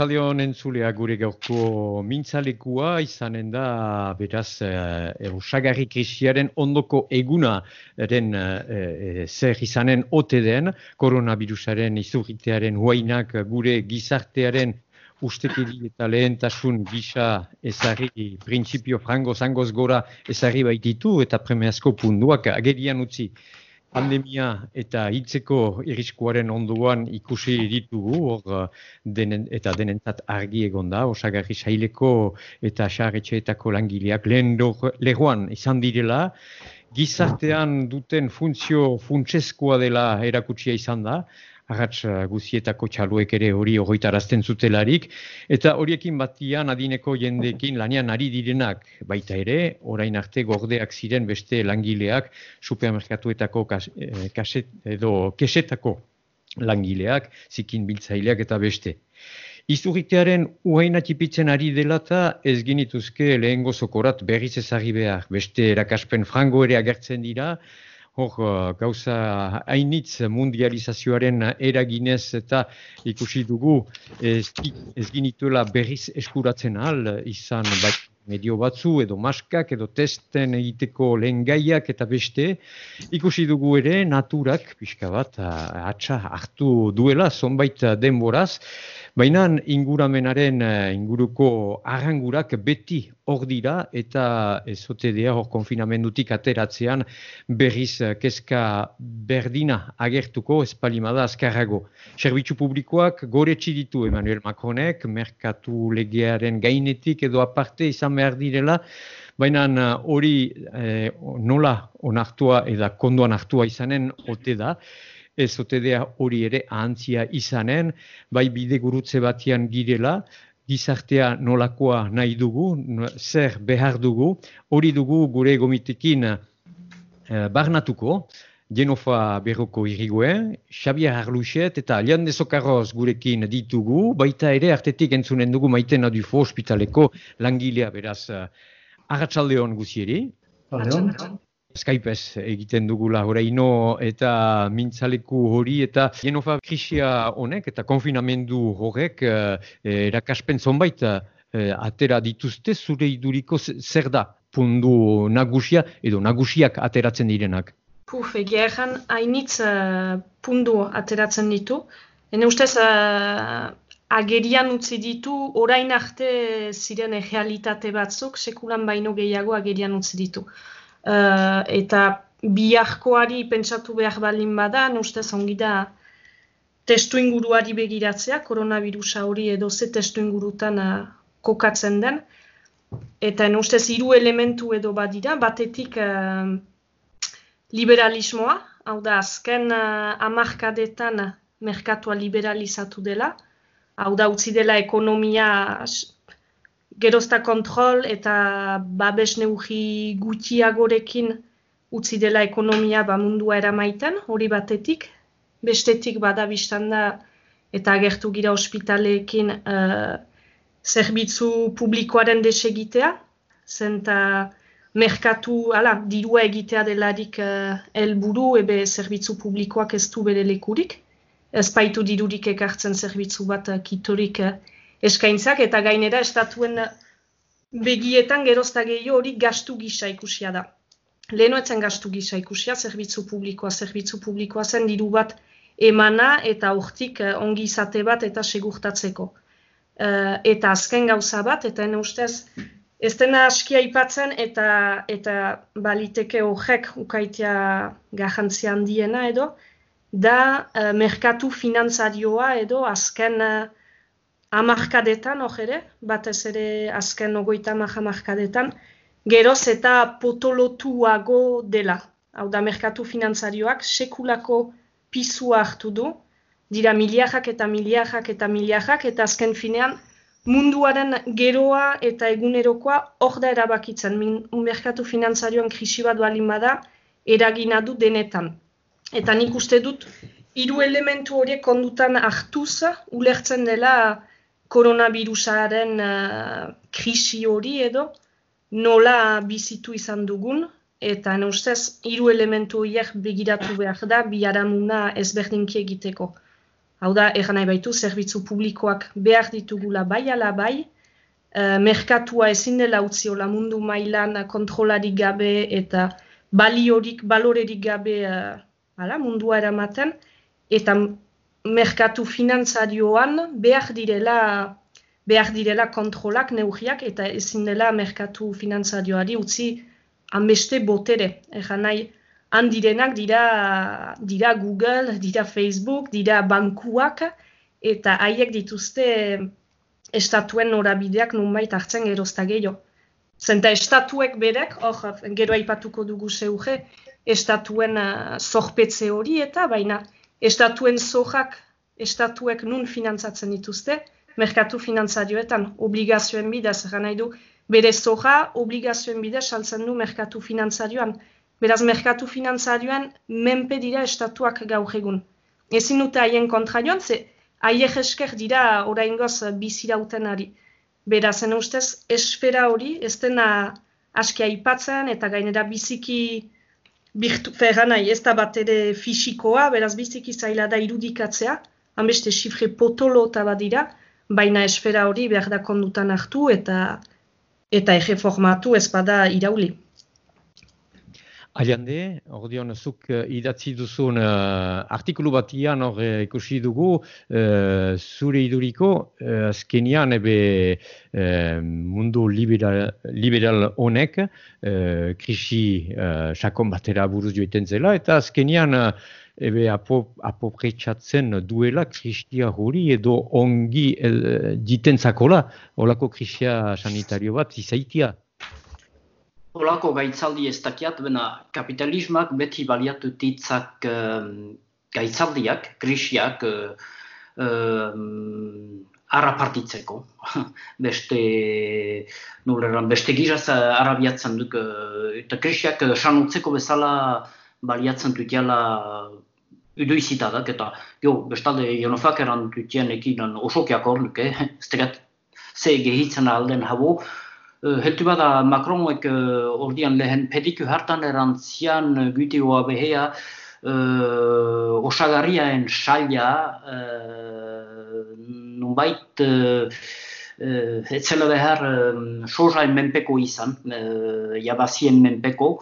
Arratxaldion entzulea gure gaurko mintzalekua izanen da beraz e, osagarri krisiaren ondoko eguna eren e, zer izanen ote den koronavirusaren izurritearen huainak gure gizartearen ustekiri eta lehentasun gisa ezari prinsipio frango zangoz gora ezari baititu eta premiazko punduak agerian utzi pandemia eta hitzeko iriskuaren onduan ikusi ditugu hor uh, denen, eta denentzat argi egon da, osagarri saileko eta xarretxeetako langileak lehen lehuan izan direla, gizartean duten funtzio funtseskoa dela erakutsia izan da, arratz uh, guzietako txaluek ere hori horretarazten zutelarik, eta horiekin batian adineko jendekin lanian ari direnak baita ere, orain arte gordeak ziren beste langileak, supermerkatuetako kas, eh, kaset, edo kesetako langileak, zikin biltzaileak eta beste. Izurritearen uhaina tipitzen ari dela eta ez ginituzke lehen gozokorat berriz ezari behar. Beste erakaspen frango ere agertzen dira, hor uh, gauza hainitz mundializazioaren eraginez eta ikusi dugu ez, ginituela berriz eskuratzen ahal izan bai medio batzu edo maskak edo testen egiteko lehen gaiak eta beste. Ikusi dugu ere naturak pixka bat uh, atxa hartu duela zonbait denboraz Baina inguramenaren eh, inguruko arrangurak beti hor dira eta ezote dira hor konfinamendutik ateratzean berriz eh, kezka berdina agertuko espalimada azkarrago. Zerbitzu publikoak gore ditu Emmanuel Macronek, merkatu legearen gainetik edo aparte izan behar direla, baina eh, hori nola onartua eta konduan hartua izanen ote da ez otedea hori ere ahantzia izanen, bai bide gurutze batian girela, gizartea nolakoa nahi dugu, zer behar dugu, hori dugu gure gomitekin eh, barnatuko, Genofa berroko irrigoen, Xabier Arluxet eta Alian Dezokarroz gurekin ditugu, baita ere artetik entzunen dugu maiten adufo ospitaleko langilea beraz. Uh, Arratxaldeon guzieri. Arratxaldeon. Skypez egiten dugula horeino eta mintzaleku hori eta genofa krisia honek eta konfinamendu horrek eh, erakaspen zonbait eh, atera dituzte zure iduriko zer da pundu nagusia edo nagusiak ateratzen direnak? Puf, egia erran hainitz uh, pundu ateratzen ditu. Hene ustez uh, agerian utzi ditu orain arte ziren realitate batzuk sekulan baino gehiago agerian utzi ditu. Uh, eta biharkoari pentsatu behar balin bada, ustez ongi da testu inguruari begiratzea, koronavirusa hori edo ze testu ingurutan uh, kokatzen den. Eta ustez hiru elementu edo badira, batetik uh, liberalismoa, hau da azken uh, amarkadetan merkatua liberalizatu dela, hau da utzi dela ekonomia gerozta kontrol eta babes neugi gutxiagorekin utzi dela ekonomia ba mundua eramaiten, hori batetik. Bestetik bada da eta agertu gira ospitaleekin uh, zerbitzu publikoaren desegitea, zenta merkatu, ala, dirua egitea delarik uh, elburu, ebe zerbitzu publikoak ez du bere lekurik. Ez baitu dirurik ekartzen zerbitzu bat uh, kitorik eskaintzak eta gainera estatuen begietan gerozta gehiago hori gastu gisa ikusia da. Leheno etzen gastu gisa ikusia, zerbitzu publikoa, zerbitzu publikoa zen diru bat emana eta urtik eh, ongi izate bat eta segurtatzeko. Uh, eta azken gauza bat, eta ene ustez, ez dena askia ipatzen eta eta baliteke horrek ukaitea garrantzia handiena edo, da uh, merkatu finantzarioa edo azken amarkadetan, hor ere, batez ere azken ogoita amarkadetan, geroz eta potolotuago dela. Hau da, merkatu finantzarioak sekulako pisua hartu du, dira miliajak eta miliajak eta miliajak, eta azken finean munduaren geroa eta egunerokoa hor da erabakitzen. Merkatu finantzarioan krisi bat balin bada, eragina du denetan. Eta nik uste dut, hiru elementu horiek kondutan hartuz, ulertzen dela koronavirusaren uh, krisi hori edo nola bizitu izan dugun, eta ustez hiru elementu horiek begiratu behar da, bi aramuna ezberdinki egiteko. Hau da, egan nahi baitu, zerbitzu publikoak behar ditugula bai ala bai, uh, merkatua ezin dela utziola mundu mailan kontrolarik gabe eta baliorik, balorerik gabe uh, ala, mundua eramaten, eta merkatu finantzarioan behar direla behar direla kontrolak, neugiak, eta ezin dela merkatu finantzarioari utzi hanbeste botere. Egan nahi, handirenak dira, dira Google, dira Facebook, dira bankuak, eta haiek dituzte estatuen norabideak nunbait hartzen gerozta gehiago. Zenta estatuek berek, hor, gero aipatuko dugu zeuge, estatuen uh, zorpetze hori eta baina estatuen zorrak estatuek nun finantzatzen dituzte, merkatu finantzarioetan, obligazioen bidez, gana nahi du, bere zorra obligazioen bidez saltzen du merkatu finantzarioan. Beraz, merkatu finantzarioan menpe dira estatuak gaur egun. Ezin dute haien kontra joan, ze haiek esker dira orain goz bizirauten ari. Beraz, ustez, esfera hori ez dena askia aipatzen eta gainera biziki birtu, nahi, ez da bat ere fisikoa, beraz biziki zaila da irudikatzea, hanbeste xifre potolo eta badira, baina esfera hori behar da kondutan hartu eta eta ege formatu ez bada irauli. Aliande, ordeon, zuk uh, idatzi duzun uh, artikulu batian hor uh, ikusi dugu, uh, zure iduriko, uh, azkenian ebe uh, mundu liberal, liberal honek, uh, krisi uh, sakon batera buruz joiten zela, eta azkenian uh, ebe apopretsatzen duela krisia hori edo ongi uh, ditentzakola, holako krisia sanitario bat, izaitia. Olako gaitzaldi ez dakiat, bena kapitalismak beti baliatu titzak uh, gaitzaldiak, krisiak, uh, uh, arrapartitzeko. beste, nuleran, beste giraz arabiatzen duk, uh, eta krisiak uh, sanutzeko bezala baliatzen dutiala uduizitadak, eta jo, bestalde jonofak eran dutien ekin osokiak hor nuke, ez tegat, ze gehitzen alden habo, Heltu bada Macronek ordian lehen pediku hartan erantzian gutioa behea uh, osagarriaen saila uh, nunbait uh, etzela behar uh, menpeko izan, uh, jabazien menpeko.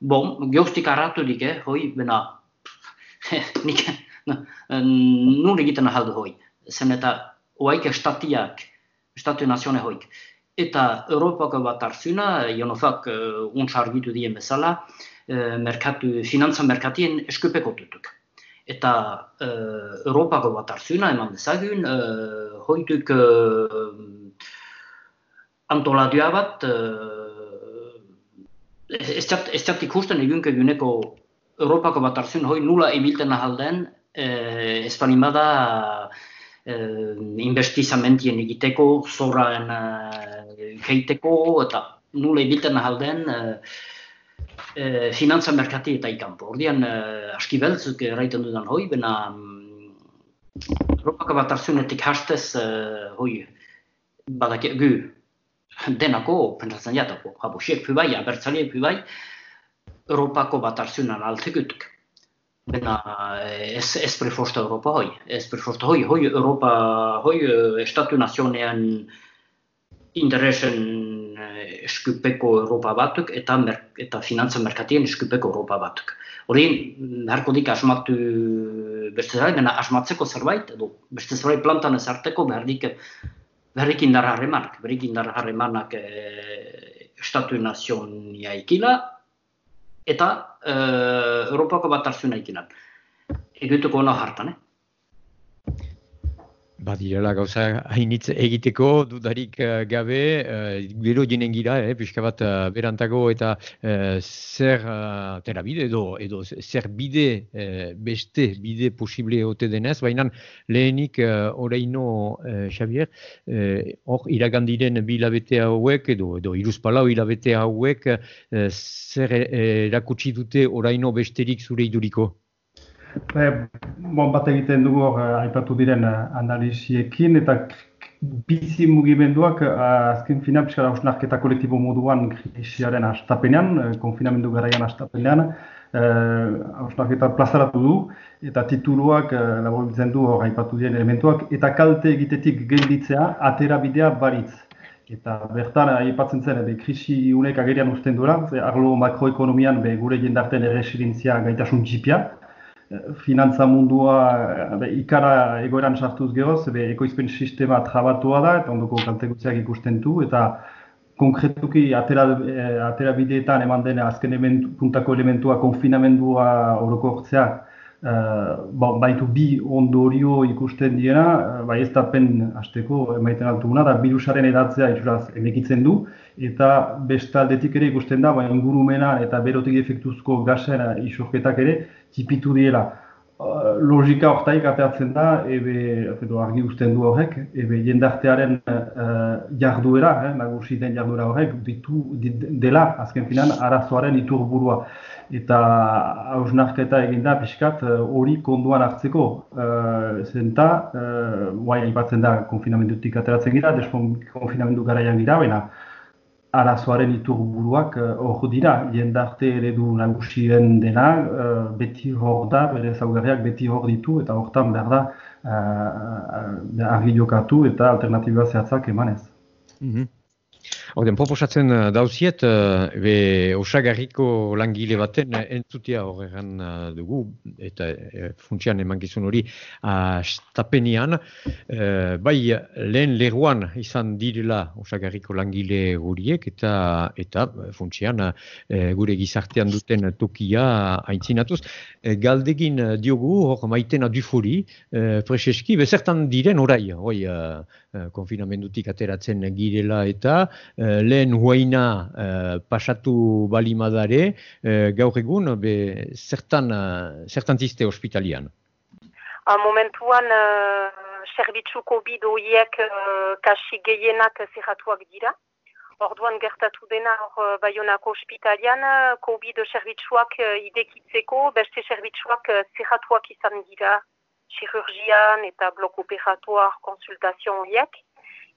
Bon, geostik arraturik, eh, hoi, bena, nik, nun egiten ahaldu hoi. Zen eta oaik estatiak, estatu nazione hoik eta Europako bat hartzuna, jonofak uh, untsa argitu dien bezala, uh, merkatu, finantza merkatien eskupeko tutuk. Eta uh, Europako bat hartzuna, eman dezagun, uh, hoituk uh, antoladua bat, uh, ez txat ikusten egunke guneko Europako bat hartzuna, hoi nula emilten ahalden, uh, ez panimada uh, investizamentien egiteko, zoraen keiteko eta nule ibilten ahalden e, e, finantza merkati eta ikampo. Ordian, e, aski beltzuk erraiten dudan hoi, bena Europako bat arzunetik hastez e, hoi, badak gu denako, pentsatzen jatako, habo, siek bai, abertzaliek bai, Europako bat arzunan altekutuk. Bena ez, ez preforsta Europa hoi, ez preforsta hoi, hoi Europa, hoi Estatu Nazionean interesen eh, eskupeko Europa batuk eta eta finantza merkatien eskupeko Europa batuk. Hori, beharko asmatu beste zerbait, gana asmatzeko zerbait, edo beste zerbait plantan ezarteko behar dik berrik indar harremanak, berrik indar harremanak e, estatu nazionia ikila, eta e, Europako bat arzuna ikilan. Egutuko hona hartan, eh? Badirela gauza hainitz egiteko dudarik uh, gabe, uh, gero jenen gira, eh, pixka bat uh, berantago eta uh, zer uh, tera bide edo, edo zer bide uh, beste bide posible ote denez, baina lehenik uh, oraino uh, Xavier, hor uh, iragandiren bi hilabete hauek edo, edo iruzpalau hilabete hauek uh, zer erakutsi dute oraino besterik zure iduriko? E, bon, bat egiten dugu uh, aipatu diren uh, analiziekin eta bizi mugimenduak uh, azken fina pixka kolektibo moduan krisiaren astapenean, konfinamendu garaian astapenean, hausnarketa plazaratu du, eta tituluak laborbiltzen du hor aipatu diren elementuak, eta kalte egitetik gelditzea atera bidea baritz. Eta bertan, aipatzen zen, be, krisi unek agerian usten duela, arlo makroekonomian be, gure jendarten erresidentzia gaitasun txipia, finantza mundua be, ikara egoeran sartuz geroz, be, ekoizpen sistema trabatua da, eta ondoko kalte ikusten du, eta konkretuki atera, eh, atera bideetan eman dena azken elementu, puntako elementua konfinamendua orokortzea, uh, baitu bi ondorio ikusten diena, uh, bai ez da pen azteko emaiten altuguna, da virusaren edatzea itxuraz emekitzen du, eta bestaldetik ere ikusten da, bai ingurumena eta berotik efektuzko gasen isurketak ere txipitu diela. Uh, logika hortaik ateatzen da, ebe, edo argi usten du horrek, ebe jendartearen uh, jarduera, eh, nagusi den jarduera horrek, ditu dela, azken finan, arazoaren iturburua. Eta hausnarketa eginda pixkat uh, hori konduan hartzeko. Uh, zenta, uh, guai, ipatzen da, konfinamendutik ateratzen gira, despon konfinamendu garaian gira, baina, arazoaren iturburuak eh, hor dira, jendarte eredu nagusien dena, uh, beti hor da, bere zaugarriak beti hor ditu, eta hortan behar da uh, argi jokatu eta alternatiba zehatzak emanez. Mm -hmm. Orden, proposatzen uh, dauziet, uh, be osagarriko langile baten uh, entzutia horregan uh, dugu, eta uh, funtsian eman gizun hori uh, stapenian, uh, bai lehen leruan izan direla osagarriko langile guriek, eta eta funtsian uh, gure gizartean duten tokia haintzinatuz. Uh, galdegin diogu, hor maitena dufori, uh, preseski, bezertan diren orai, hoi, uh, konfinamendutik ateratzen girela eta Eh, lehen huaina uh, pasatu balimadare, uh, gaur egun, be, zertan, uh, zertan ziste hospitalian? A momentuan, uh, servitzu COVID oiek uh, kasi gehienak zerratuak dira. Orduan gertatu dena hor Bayonako ospitalian, COVID servitzuak uh, idekitzeko, beste servitzuak uh, zerratuak izan dira, chirurgian eta blok operatuar konsultazio horiek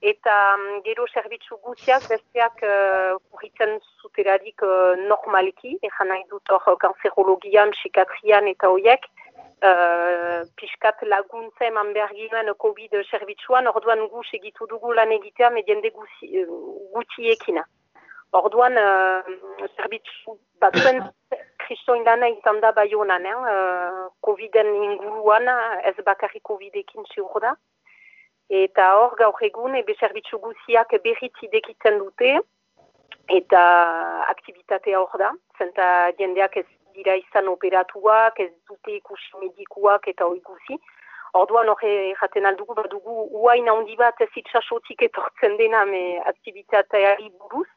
eta um, gero zerbitzu guztiak besteak uh, zuterarik uh, normalki, ezan nahi dut hor kanzerologian, psikatrian eta hoiek, uh, piskat laguntza eman behar ginoen COVID zerbitzuan, orduan gu segitu dugu lan egitea mediende gutiekina. Orduan, uh, zerbitzu batzuen kristoin dana izan da bai honan, eh? uh, COVID-en inguruan, ez bakarri COVID-ekin ziur da. Eta hor gaur egun ebe zerbitzu guziak berriz idekiten dute eta aktivitatea hor da. Zenta jendeak ez dira izan operatuak, ez dute ikusi medikuak eta hori guzi. Orduan hor erraten aldugu, badugu uain handi bat ez itxasotik etortzen dena me aktivitateari buruz.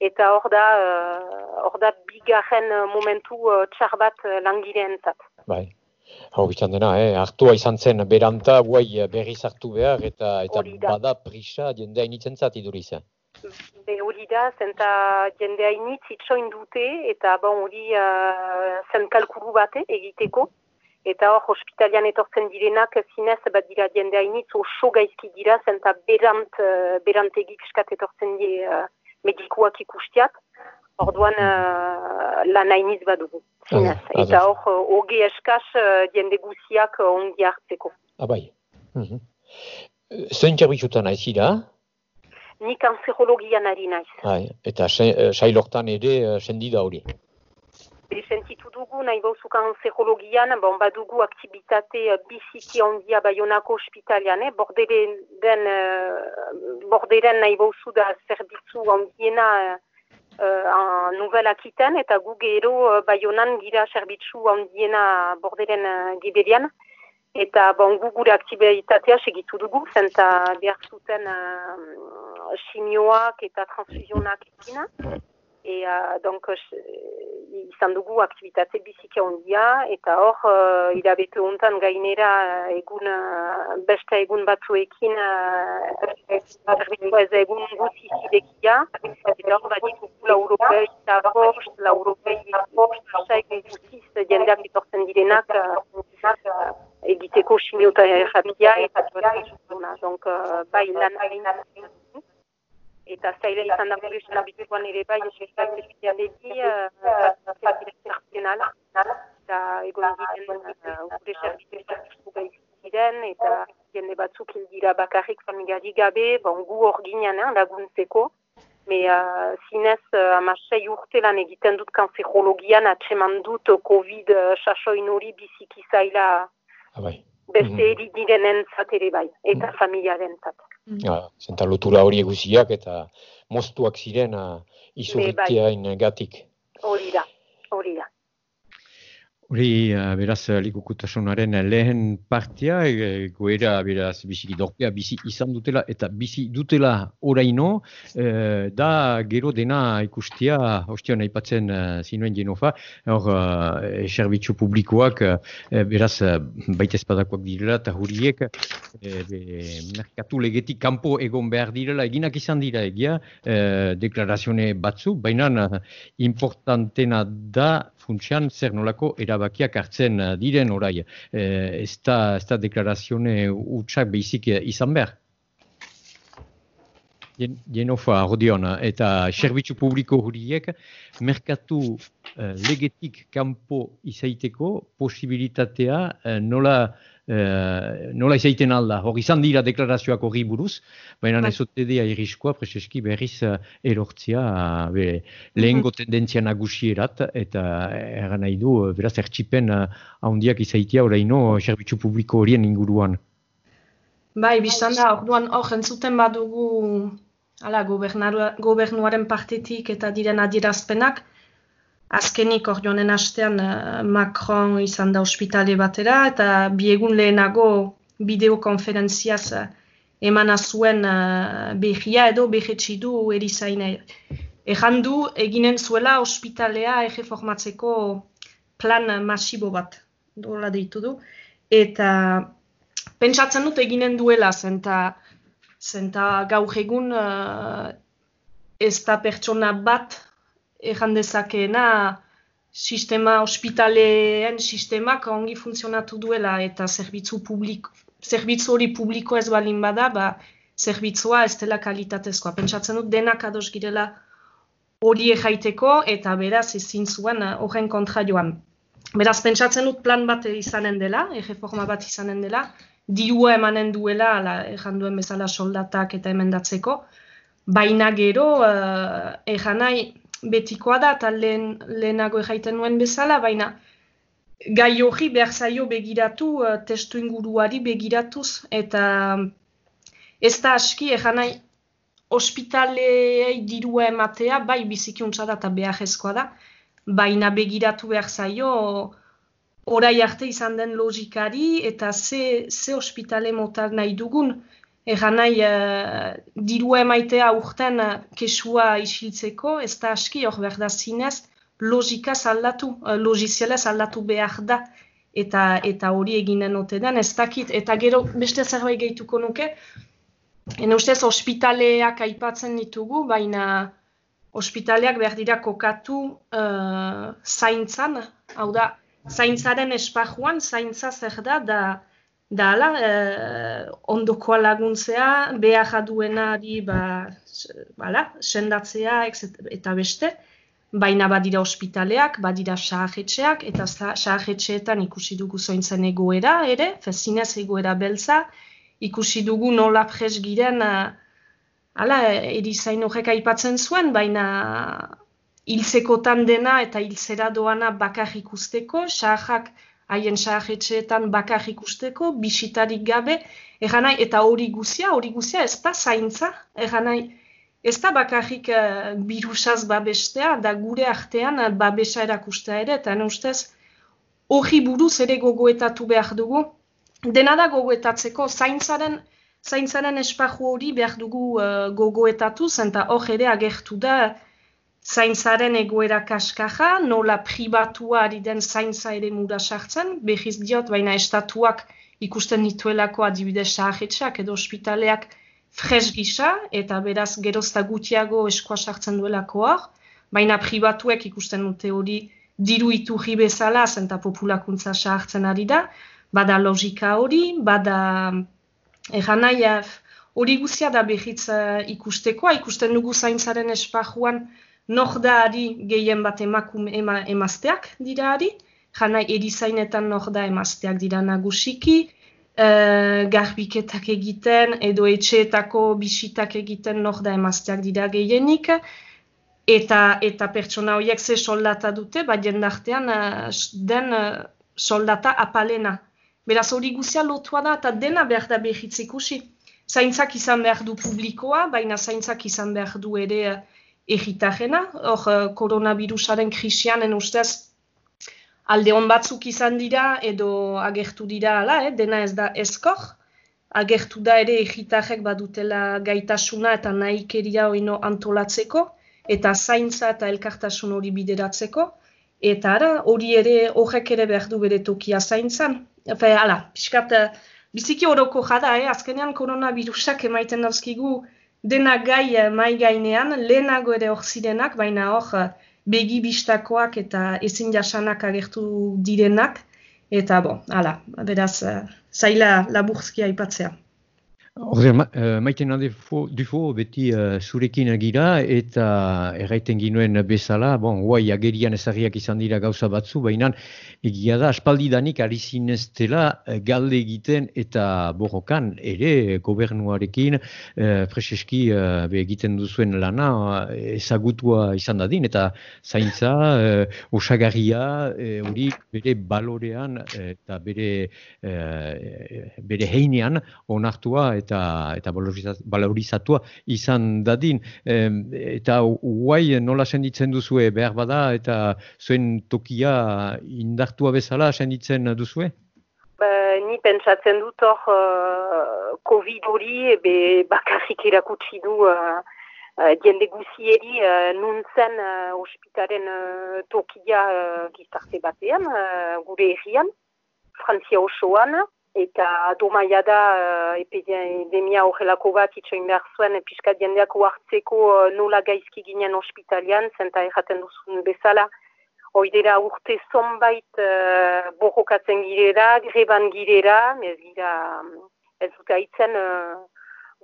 Eta hor da, uh, da bigarren momentu uh, txar bat uh, langireen zat. Bai. Hau bizan dena, eh? hartua izan zen beranta guai berriz hartu behar eta eta bada prisa jendea initzen zati duriz. Be hori da, zenta jendea initz itxoin dute eta bon hori uh, zen kalkulu bate egiteko. Eta hor, hospitalian etortzen direnak, zinez, bat dira jendea initz, oso gaizki dira, zenta berant, uh, berantegik eskat etortzen die uh, medikuak ikustiak. Orduan uh, lan hainiz badugu. Zinez. Ah, Eta hor, uh, oge eskaz uh, guziak uh, ongi hartzeko. Abai. Mm -hmm. Zein txabitzutan naiz ira? Ni kanzerologian ari naiz. Ai, eta sailortan ere uh, sendi da hori? Sentitu dugu nahi bauzu kanzerologian, bon, badugu aktibitate uh, biziki ondia baionako ospitalian, eh? borderen, den, uh, borderen nahi bauzu da zerbitzu ondiena uh, Nouvelle Aquitaine eta gu gero uh, Bayonan gira zerbitzu handiena borderen uh, giberian. Eta bon, gu gure aktibitatea segitu dugu, zenta behar zuten uh, simioak eta transfusionak ikina. E, uh, donc, izan dugu aktivitate biziki ondia, eta hor, uh, irabete hontan gainera egun, uh, beste egun batzuekin, uh, ez egun guzi zidekia, eta hor bat ditugu laurogei eta bost, laurogei eta bost, egun guziz jendeak ditortzen direnak, uh, egiteko simiota errapia, eta donc, uh, bai lan eta zaila izan da gure esan abituan ere bai, abituan ere bai, eta egon diren gure zerbitzu ziren, eta jende batzuk hil dira bakarrik familiari gabe, bon, gu hor ginean laguntzeko, Me uh, zinez, uh, amasei urte lan egiten dut kanzerologian atseman dut COVID uh, sasoin hori biziki zaila ah, bai. beste mm -hmm. direnen ere bai, eta mm. familiaren zat. Mm -hmm. Zenta lotura hori eguziak eta moztuak ziren uh, izurritiain bai. gatik. Hori da, hori da. Hori, uh, beraz, likukutasunaren lehen partia, e, goera, beraz, biziki dorpea, bizi izan dutela, eta bizi dutela oraino, e, da gero dena ikustia, hostia, nahi patzen uh, zinuen genofa, hor, uh, servitzu publikoak, uh, beraz, baita espadakoak direla, eta huriek, e, merkatu legetik kanpo egon behar direla, eginak izan dira egia, uh, deklarazione batzu, baina importantena da, funtsian zer nolako erabakiak hartzen eh, diren orai. E, ez da, ez da deklarazione utxak behizik eh, izan behar. Genofa, Rodion, eta serbitzu publiko huriek, merkatu legetik kanpo izaiteko posibilitatea nola e, nola izaiten alda, hori izan dira deklarazioak hori buruz, baina bai. ez ote dira iriskoa, preseski berriz uh, erortzia be, lehengo mm tendentzia nagusierat, eta erran nahi du, beraz, ertxipen ahondiak izaitia oraino serbitzu publiko horien inguruan. Bai, biztan da, orduan hor entzuten badugu ala, gobernuaren partetik eta diren adierazpenak, Azkenik hor joanen astean uh, Macron izan da ospitale batera eta biegun lehenago bideokonferentziaz uh, eman azuen uh, behia edo behetsi du erizaina. Ejan du eginen zuela ospitalea ege formatzeko plan masibo bat, dola deitu du. Eta pentsatzen dut eginen duela zenta, zenta gaur egun uh, ez da pertsona bat erran dezakeena sistema ospitaleen sistemak ongi funtzionatu duela eta zerbitzu publiko zerbitzu hori publiko ez balin bada, ba, zerbitzua ez dela kalitatezkoa. Pentsatzen dut denak ados girela hori ejaiteko eta beraz ezin zuen eh, horren kontra joan. Beraz, pentsatzen dut plan bat izanen dela, erreforma bat izanen dela, dirua emanen duela, erran duen bezala soldatak eta emendatzeko, baina gero, uh, erran nahi, betikoa da, eta lehen, lehenago erraiten nuen bezala, baina gai hori behar zaio begiratu, uh, testu inguruari begiratuz, eta ez da aski, egan nahi, ospitalei dirua ematea, bai bizikiuntza da eta behar da, baina begiratu behar zaio, orai arte izan den logikari, eta ze, ze ospitale motar nahi dugun, Egan nahi, uh, dirua emaitea urten uh, kesua isiltzeko, ez da aski hor behar da zinez, logika zaldatu, uh, logizialez aldatu behar da, eta eta hori eginen ote den, ez dakit, eta gero beste zerbait gehituko nuke, ene ustez, ospitaleak aipatzen ditugu, baina ospitaleak behar dira kokatu uh, zaintzan, hau da, zaintzaren espajuan, zaintza zer da, da, da ala, eh, ondokoa laguntzea, behar jaduenari ba, bala, sendatzea eta beste, baina badira ospitaleak, badira sahajetxeak, eta sahajetxeetan ikusi dugu zointzen egoera, ere, fezinez egoera beltza, ikusi dugu nola pres giren, uh, ala, erizain horrek aipatzen zuen, baina hiltzekotan dena eta hiltzera doana bakar ikusteko, sahajak haien sahajetxeetan bakar ikusteko, bisitarik gabe, eganai, eta hori guzia, hori guzia ez da zaintza, eganai, ez da bakarrik uh, birusaz babestea, da gure artean uh, babesa erakustea ere, eta ustez, hori buruz ere gogoetatu behar dugu, dena da gogoetatzeko, zaintzaren, zaintzaren espaju hori behar dugu uh, gogoetatu, zenta hor ere agertu da, zaintzaren egoera kaskaja, nola pribatua ari den zaintza ere muda sartzen, behiz diot, baina estatuak ikusten dituelako adibidez sahajetxak edo ospitaleak fres gisa, eta beraz gerozta gutiago eskoa sartzen duelako hor, baina pribatuek ikusten dute hori diru iturri bezala, zenta populakuntza sartzen ari da, bada logika hori, bada egan hori guzia da behitz uh, ikustekoa, ikusten dugu zaintzaren espajuan, Nor da ari gehien bat emakum ema, emazteak dira ari, jana erizainetan nor da emazteak dira nagusiki, uh, garbiketak egiten edo etxeetako bisitak egiten nor da emazteak dira gehienik, eta eta pertsona horiek ze soldata dute, bat jendartean uh, den uh, soldata apalena. Beraz hori guzia lotua da eta dena behar da behitz. Zaintzak izan behar du publikoa, baina zaintzak izan behar du ere egitajena. Hor, koronavirusaren krisianen ustez, alde hon batzuk izan dira edo agertu dira ala, eh? dena ez da eskor. Agertu da ere egitajek badutela gaitasuna eta nahikeria oino antolatzeko, eta zaintza eta elkartasun hori bideratzeko. Eta ara, hori ere horrek ere behar du bere tokia zaintzan. Efe, ala, piskat, eh, biziki horoko jada, eh? azkenean koronavirusak emaiten dauzkigu dena gai eh, mai gainean, lehenago ere hor zirenak, baina hor begi bistakoak eta ezin jasanak agertu direnak, eta bo, ala, beraz, uh, zaila laburzkia aipatzea. Horre, ma, uh, maiten dufo beti uh, zurekin agira eta erraiten ginuen bezala, bon, guai agerian ezagriak izan dira gauza batzu, baina egia da, aspaldidanik ari zineztela uh, galde egiten eta borrokan ere gobernuarekin uh, preseski uh, egiten duzuen lana ezagutua izan dadin eta zaintza, uh, osagarria, hori bere balorean eta bere, bere heinean onartua eta eta balorizatua izan dadin. eta guai nola senditzen duzue behar bada eta zuen tokia indartua bezala senditzen duzue? Ba, ni pentsatzen dut hor uh, COVID hori be, bakarrik irakutsi du uh, uh, diende guzieri uh, nuntzen uh, ospitaren uh, tokia uh, gizarte batean, uh, gure errian, Frantzia osoan, eta domaia da uh, epidemia horrelako bat itxoin behar zuen piskat jendeak uartzeko uh, nola gaizki ginen ospitalian, zenta erraten duzun bezala, oidera urte zonbait uh, borrokatzen girera, greban girera, ez gira ez dut haitzen uh,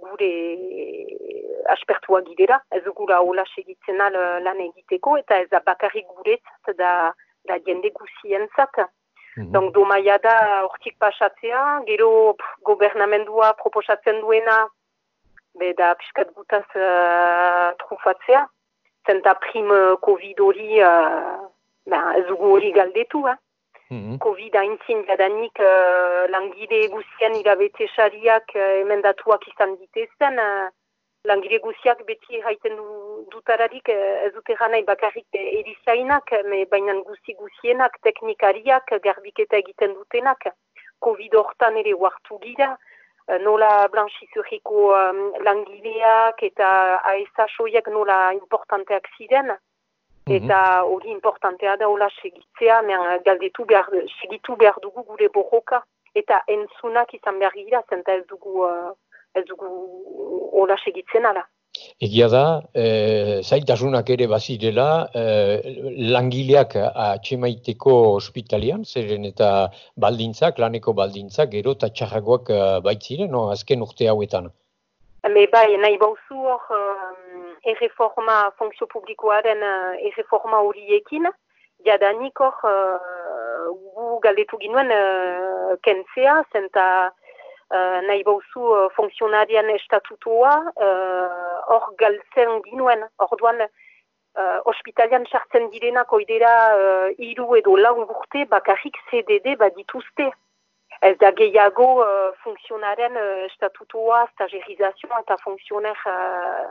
gure aspertua girera, ez gura hola segitzen lan egiteko, eta ez da bakarrik guret, da, da jende guzien zata. Mm -hmm. Donc, domaia da hortik pasatzea, gero pff, gobernamendua proposatzen duena, be da piskat gutaz uh, trufatzea, zenta prim COVID hori, uh, ez dugu hori galdetu, eh? Mm -hmm. COVID haintzin jadanik uh, langile guzien irabete sariak uh, emendatuak izan ditezten, uh, langile guziak beti haiten du, dutararik eh, ez dute ganai bakarrik erizainak, baina guzi guzienak, teknikariak, garbiketa egiten dutenak, COVID hortan ere huartu gira, eh, nola blanchizurriko um, langileak eta aesasoiak nola importanteak ziren, mhm. eta hori importantea da hola segitzea, mehan galdetu behar, segitu behar dugu gure borroka, eta entzunak izan behar gira, zenta ez dugu... Uh, ez dugu hola segitzen ala. Egia da, e, zaitasunak ere bazirela, e, langileak atxemaiteko ospitalian, zeren eta baldintzak, laneko baldintzak, gero eta txarragoak e, baitziren, no, azken urte hauetan. Eme bai, nahi bauzu hor, um, erreforma, funkzio publikoaren uh, erreforma horiekin, jadanik hor, uh, gu galdetu ginuen uh, kentzea, zenta uh, nahi bauzu uh, funksionarian estatutua uh, hor uh, galtzen ginuen, hor duan uh, ospitalian sartzen direnak oidera uh, iru edo lau urte bakarrik CDD badituzte. Ez da gehiago uh, funksionaren uh, estatutua, stagirizazioa eta funksioner uh,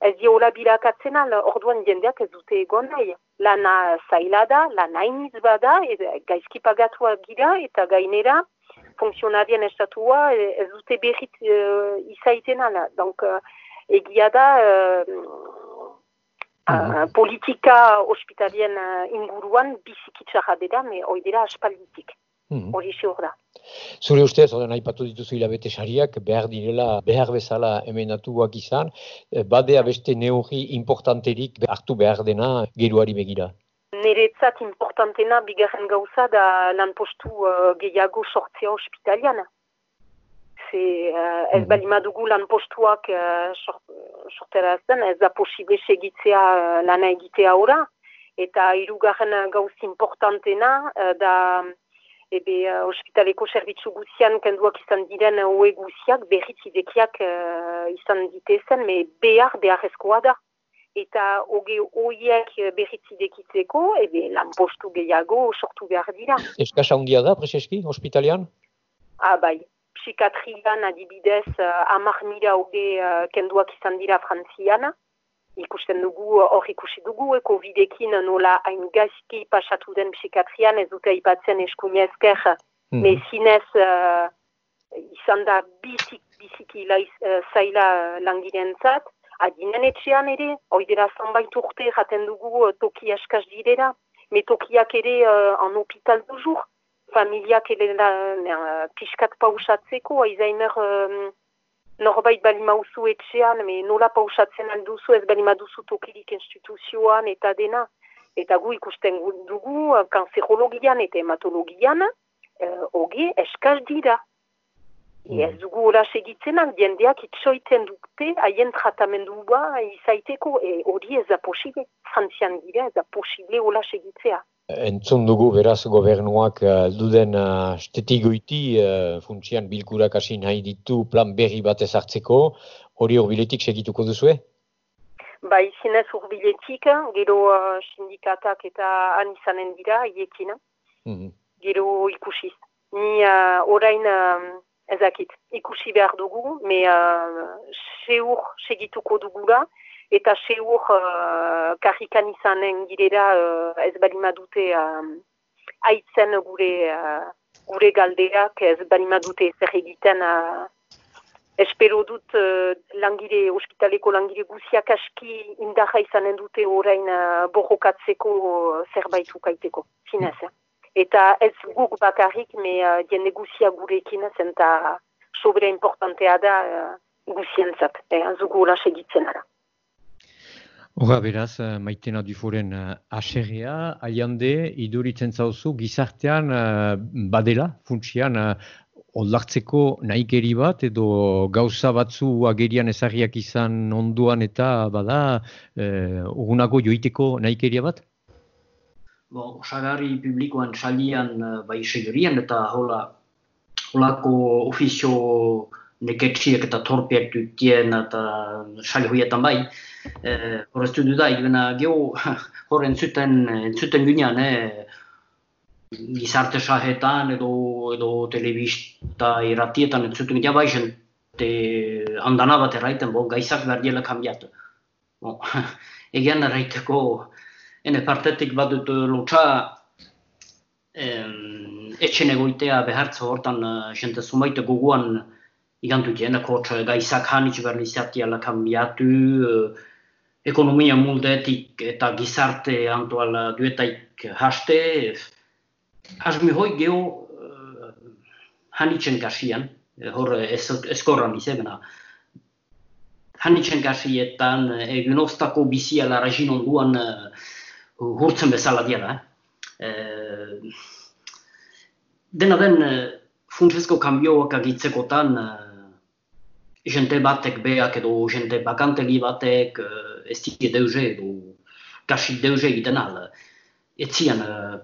ez diola bilakatzen al, orduan jendeak ez dute egon nahi. Lana zaila da, lana iniz bada, gaizki pagatua gira eta gainera, funksionarien estatua e, ez dute behit uh, izaiten ala. Donc, uh, egia da uh, politika ospitalien uh, inguruan bizikitsa dira, me hoi dira aspalditik. Mm Hori hor da. Zure ustez, oden aipatu dituzu hilabete sariak, behar direla, behar bezala emenatuak izan, badea beste neurri importanterik hartu behar dena geruari begira niretzat importantena bigarren gauza da lan postu uh, gehiago sortzea ospitalian. Ze, uh, ez mm. bali madugu lan postuak uh, sortera zen, ez da posible segitzea uh, lana egitea ora, Eta irugarren gauz importantena da ebe uh, ospitaleko servitzu guzian kenduak izan diren hoe guziak berriz idekiak uh, izan ditezen, me behar beharrezkoa da. Eta hoge hoiek berriz idekitzeko, ebe lan postu gehiago sortu behar dira. Eskasa handia da, Prezeski, ospitalian? Ah, bai. Psikatrian adibidez, uh, amar mila hoge uh, kenduak izan dira frantziana ikusten dugu, hor ikusi dugu, eko eh, bidekin nola hain gazki pasatu den psikatrian, ez dute ipatzen eskunia ezker, mm. mezinez uh, izan da bizik, biziki laiz, uh, zaila langiren zat, adinen etxean ere, oidera zanbait urte jaten dugu toki askaz direra, me tokiak ere uh, an hospital duzur, familiak ere uh, piskat pausatzeko, aizainer... Uh, norbait bali mauzu etxean, me nola pausatzen alduzu ez bali maduzu tokirik instituzioan eta dena. Eta gu ikusten dugu kanzerologian eta hematologian, eh, hoge eskaz dira. Mm. Ez dugu hola segitzenak, diendeak itxoiten dute, haien tratamendua izaiteko, e, hori ez da posible, frantzian dira ez da posible hola segitzea. Entzun dugu beraz gobernuak uh, duden uh, stetigoiti uh, funtsian bilkurak hasi nahi ditu plan berri bat ezartzeko, hori urbiletik segituko duzue? Ba, izinez urbiletik, gero uh, sindikatak eta han izanen dira, iekin, mm gero ikusiz. Ni uh, orain uh, ezakit, ikusi behar dugu, me uh, seur segituko dugula, eta seur uh, karrikan izanen girera uh, ez balima dute uh, aitzen gure, uh, gure galdeak, ez balima dute zer egiten uh, espero dut uh, langire, ospitaleko langire guziak aski indarra izanen dute orain uh, borrokatzeko uh, zerbait ukaiteko, zinez. Eh? Eta ez guk bakarrik, me uh, jende guziak gurekin zenta sobre importantea da uh, guzientzat, eh, azugu hola segitzen ara. Hora beraz, eh, maitena duforen uh, aserrea, aliande, iduritzen zauzu, gizartean uh, badela, funtsian, uh, oldartzeko nahi bat, edo gauza batzu agerian ezagriak izan onduan eta bada, uh, urunago joiteko nahi bat? Bo, osagarri publikoan salian uh, bai segerian eta hola, holako ofizio neketxiek eta torpiak dutien eta sali hoietan bai, eh, horreztu du da, ikbena geho horren zuten, zuten ginean, eh, gizarte sahetan edo, edo telebista irratietan entzuten ginean bai jente handana bat erraiten, bon, gaizak behar diela kambiatu. Bon, egean erraiteko, ene partetik bat dut lotxa, etxen egoitea behartza hortan jente sumaite guguan igantu kotxa gaizak hanitz behar niziatiala kambiatu, ekonomia muldetik eta gizarte antual duetaik haste, asmi hoi geho uh, hanitzen kasian, hor eskorran izabena, hanitzen kasietan egun oztako biziala rajin onduan uh, hurtzen bezala diela. Uh, dena den, uh, funtsezko kambioak agitzekotan, uh, jente batek beak edo jente bakanteli batek uh, ez dike deuze edo kasi deuze egiten al. Etzian, uh,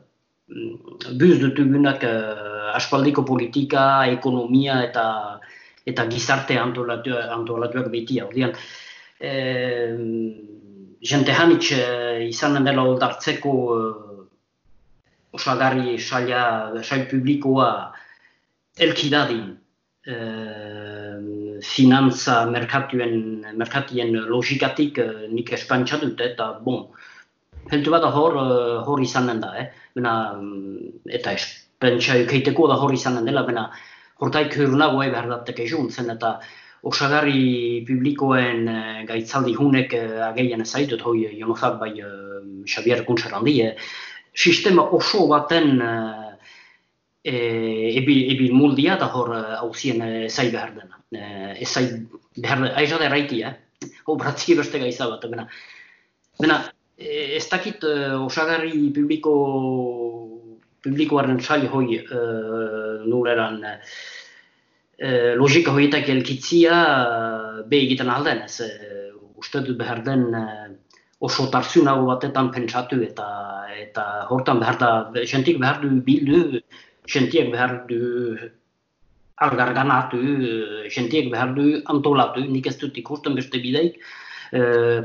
buz dutugunak aspaldiko politika, ekonomia eta eta gizarte antolatuak, antolatuak beti hau. Dian, eh, jente hanitz izan dela oldartzeko uh, osagarri saia, saia publikoa elkidadin. Uh, finantza merkatuen, merkatien logikatik uh, nik espantza dut eta bon, heltu bat hor, hor izanen da, eh? Bena, eta espantza eukeiteko da hor izanen dela, bena, hortaik hurnago behar datek ezun, zen eta osagarri publikoen uh, gaitzaldi hunek uh, ageien ezaitut, hoi jonozak bai uh, Xabier Kuntserandi, sistema oso baten e, ebil, ebil muldia da hor hauzien e, zai behar dena. E, ez zai behar dena, aiza da erraiti, eh? Ho, bratzi beste gaiza bat, bena. Bena, ez dakit osagarri publiko publikoaren sali hoi e, nuleran e, logika hoietak elkitzia be egiten alden, ez e, uste dut behar den oso tarziunago batetan pentsatu eta eta hortan behar da, jentik behar du bildu, jentiek behar du algarganatu, jentiek behar du antolatu, nik ez dut ikusten beste bideik, e,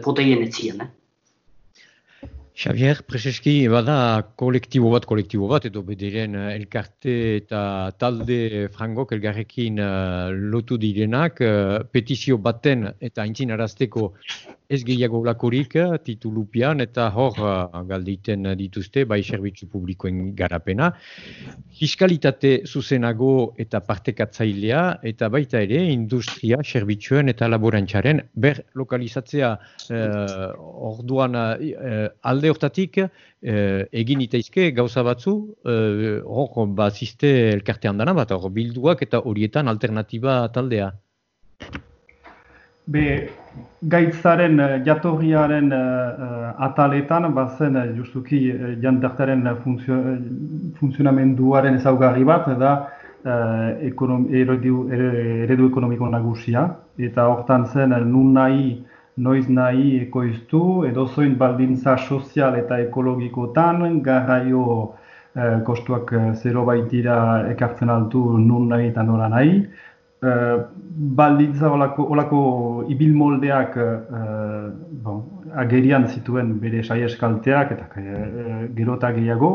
poteien etzien, eh? Xavier, prezeski, bada kolektibo bat, kolektibo bat, edo bederen eh, elkarte eta talde frangok elgarrekin uh, lotu direnak, uh, petizio baten eta aintzin arazteko ez gehiago lakorik titulupian eta hor uh, galdeiten dituzte, bai servitzu publikoen garapena. Fiskalitate zuzenago eta partekatzailea eta baita ere industria, servitzuen eta laborantxaren ber lokalizatzea uh, orduan uh, alde hortatik eh, egin itaizke gauza batzu, eh, hor baziste elkartean dana bat, hor bilduak eta horietan alternatiba taldea. Be, gaitzaren eh, jatorriaren ataletan, bazen justuki jantartaren funtzio, funtzionamenduaren ezaugarri bat, da eredu, eredu ekonomiko nagusia, eta hortan zen nun nahi noiz nahi ekoiztu, edo zoin baldintza sozial eta ekologikotan, garraio eh, kostuak zero baitira ekartzen altu nun nahi eta nora nahi. Eh, baldintza olako, olako ibil moldeak eh, bon, agerian zituen bere saieskalteak eta eh, gerota gehiago,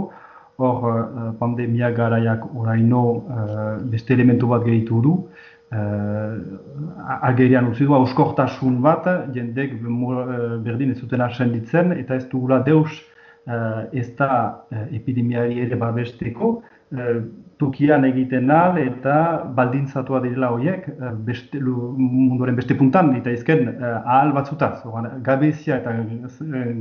hor eh, pandemia garaiak oraino eh, beste elementu bat gehitu du, uh, agerian utzi du auskortasun bat, jendek eh, berdin ez zuten arsen ditzen, eta ez dugula deus uh, ez da uh, epidemiari ere babesteko, uh, tokian egiten al eta baldintzatua direla horiek, uh, beste, munduaren beste puntan, eta izken uh, ahal batzutaz, gabezia eta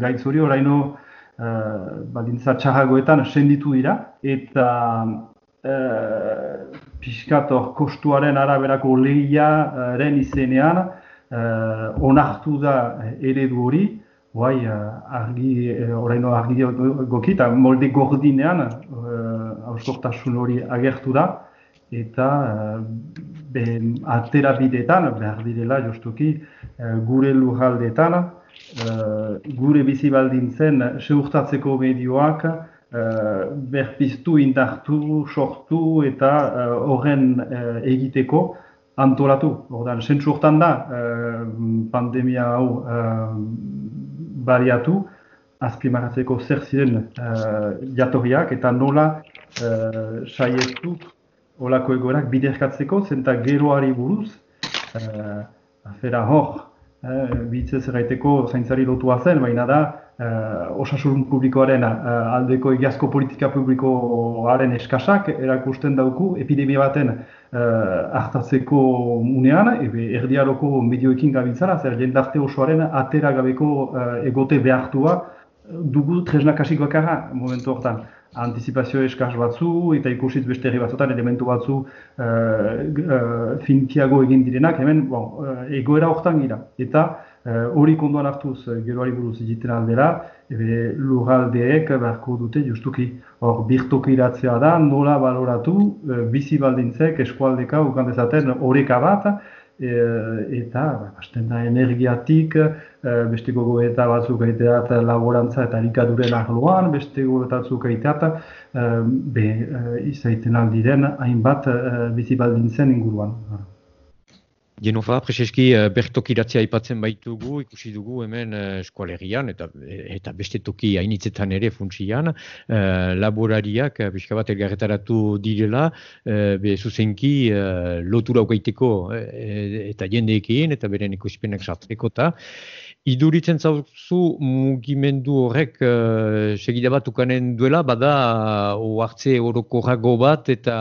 gaitz hori oraino uh, baldintza txarragoetan senditu dira, eta uh, piskator kostuaren araberako lehiaren izenean uh, onartu da eredu hori, Bai, argi, oraino argi goki, eta molde gordinean hauskortasun hori agertu da, eta ben, atera bidetan, behar direla justuki, gure lujaldetan, gure bizi baldintzen seurtatzeko medioak, berpiztu, indartu, sortu eta horren egiteko antolatu. Ordan, sentzu hortan da pandemia hau bariatu, azpimaratzeko zer ziren uh, jatorriak eta nola uh, saiestu olako egoerak biderkatzeko, zenta geroari buruz, uh, afera hor, uh, bitzez erraiteko zaintzari lotua zen, baina da, uh, osasun publikoaren uh, aldeko egiazko politika publikoaren eskasak erakusten dauku epidemia baten uh, hartatzeko unean, ebe erdiaroko medioekin gabiltzara, zer jendarte osoaren atera gabeko uh, egote behartua dugu tresnakasik bakarra momentu hortan. Antizipazio eskaz batzu eta ikusiz beste herri batzutan elementu batzu uh, uh, fintiago egin direnak, hemen bon, egoera hortan gira. Eta Eh, hori konduan hartuz geroari buruz egiten aldera, ebe lurraldeek beharko dute justuki hor birtoki iratzea da, nola baloratu uh, bizi baldintzek eskualdeka ukan dezaten horeka bat, eta ba, hasten da energiatik, uh, beste gogo eta batzuk egiteat laborantza eta erikaduren arloan, beste gogo eta batzuk egiteat, uh, be, izaiten aldiren hainbat bizi baldintzen inguruan. Genofa, preseski, uh, bertokiratzea aipatzen baitugu, ikusi dugu hemen uh, eskualerian, eta, eta beste toki hainitzetan ere funtsian, uh, laborariak, bizka bat elgarretaratu direla, uh, be zuzenki uh, lotura aukaiteko eta jendeekin, eta beren ikuspenak sartzeko, eta iduritzen zauzu mugimendu horrek uh, segida bat ukanen duela, bada oartze orokorrago bat, eta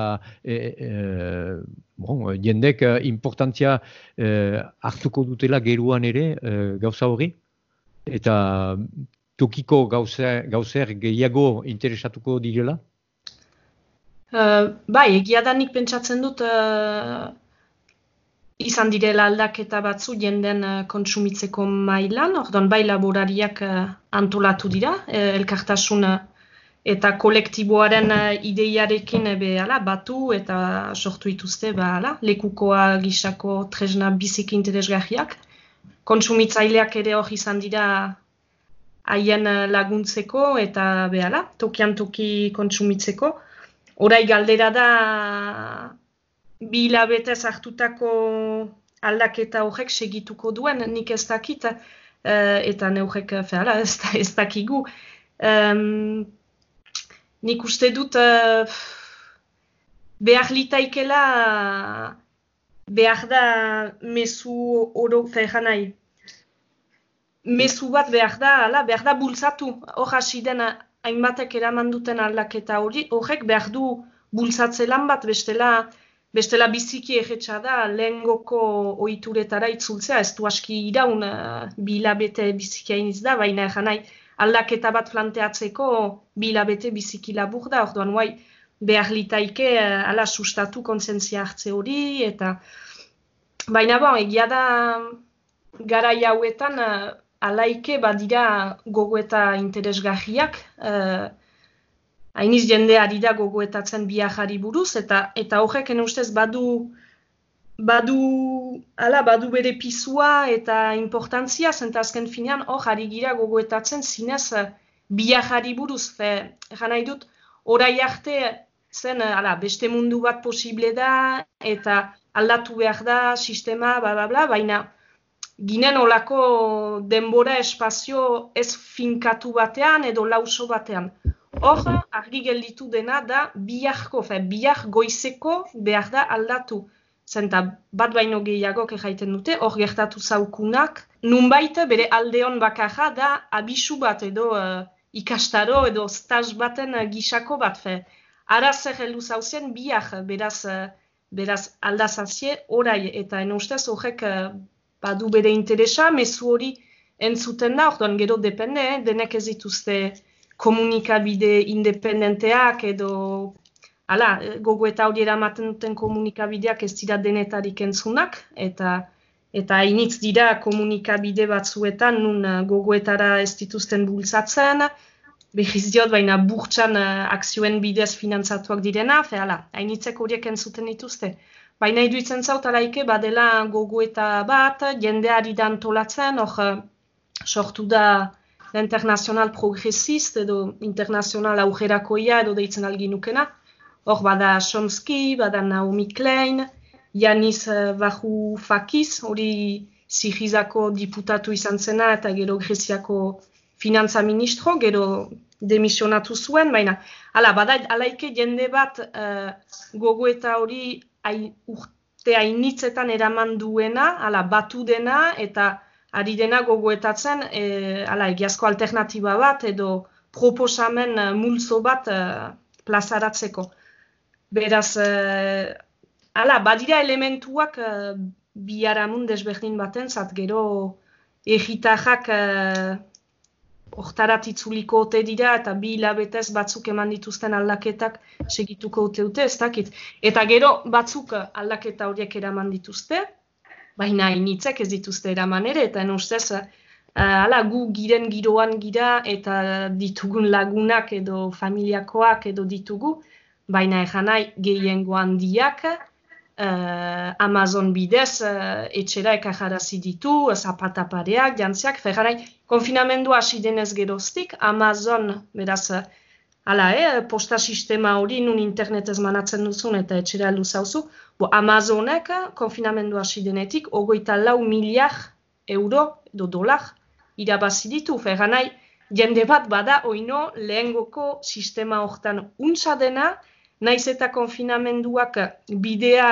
bon, jendek uh, importantzia uh, hartuko dutela geruan ere uh, gauza hori, eta tokiko gauzer, gauzer gehiago interesatuko direla? Uh, bai, egia da nik pentsatzen dut uh, izan direla aldaketa batzu jenden uh, kontsumitzeko mailan, orduan bai laborariak uh, antolatu dira, uh, elkartasun eta kolektiboaren uh, ideiarekin ebe ala, batu eta sortu ituzte ba, ala, lekukoa gisako tresna biziki interesgarriak. Kontsumitzaileak ere hori izan dira haien laguntzeko eta behala, tokian toki kontsumitzeko. Horai galdera da bi hilabetez hartutako aldaketa horrek segituko duen, nik ez dakit, eta neurek fehala, ez, ez dakigu. Um, nik uste dut uh, behar litaikela behar da mesu oro fejan nahi. Mesu bat behar da, ala, behar da bultzatu, hor hasi den hainbatek eraman duten aldaketa hori, horrek behar du bultzatze lan bat bestela, Bestela biziki egetsa da, lehen goko oituretara itzultzea, ez du aski iraun uh, bilabete biziki hainiz da, baina janai aldaketa bat planteatzeko bilabete biziki labur da, orduan guai behar litaike uh, ala sustatu konsentzia hartze hori, eta baina bon, egia da gara jauetan uh, alaike badira gogo eta interesgarriak, uh, hainiz jende ari da gogoetatzen biajari buruz, eta eta horrek ustez badu badu, ala, badu bere pisua eta importantzia, zenta azken finean hor ari gira gogoetatzen zinez eh, biajari buruz, fe, nahi dut, orai arte zen, eh, ala, beste mundu bat posible da, eta aldatu behar da, sistema, bla, bla, bla, baina ginen olako denbora espazio ez finkatu batean edo lauso batean. Hor, argi gelditu dena da biharko, fe, bihar goizeko behar da aldatu. Zenta bat baino gehiago kejaiten dute, hor gertatu zaukunak. Nunbait bere aldeon bakarra da abisu bat edo uh, ikastaro edo staz baten uh, gisako bat. Fe. Ara zer heldu zauzen bihar, beraz, uh, beraz aldazazie orai. Eta eno ustez horrek uh, badu bere interesa, mesu hori entzuten da, orduan gero depende, eh? denek ez dituzte komunikabide independenteak edo ala, gogo eta hori eramaten duten komunikabideak ez dira denetarik entzunak, eta eta hainitz dira komunikabide batzuetan nun uh, gogoetara ez dituzten bultzatzen, behiz diot, baina burtsan uh, akzioen bidez finantzatuak direna, fe ala, hainitzek horiek entzuten dituzte. Baina iduitzen zaut alaike, badela gogoeta bat, jendeari da antolatzen, hor sortu da internazional progresist edo internazional aurrerakoia edo deitzen alginukena. Hor bada Chomsky, bada Naomi Klein, Janis uh, Varoufakis, hori Sirizako diputatu izan zena eta gero Greziako finantza ministro, gero demisionatu zuen, baina ala, bada alaike jende bat uh, gogo eta hori urte hainitzetan eraman duena, ala, batu dena eta ari dena gogoetatzen e, ala, egiazko alternatiba bat edo proposamen uh, multzo bat uh, plazaratzeko. Beraz, uh, ala, badira elementuak uh, biharamun desberdin baten, zat gero egitajak uh, ortarat itzuliko ote dira eta bi hilabetez batzuk eman dituzten aldaketak segituko ote dute, ez dakit. Eta gero batzuk aldaketa horiek eraman dituzte, baina initzek ez dituzte eraman ere, eta ustez, uh, ala, gu giren giroan gira eta ditugun lagunak edo familiakoak edo ditugu, baina egan nahi gehiengo handiak uh, Amazon bidez uh, etxera ekajarazi ditu, zapata pareak, jantziak, nahi konfinamendu hasi denez geroztik, Amazon, beraz, Hala, eh, posta sistema hori nun internetez manatzen duzun eta etxera heldu zauzu. Bo, Amazonek konfinamendu hasi denetik, ogoita lau miliar euro edo dolar irabazi ditu. Ferra nahi, jende bat bada oino lehengoko sistema hortan untsa dena, naiz eta konfinamenduak bidea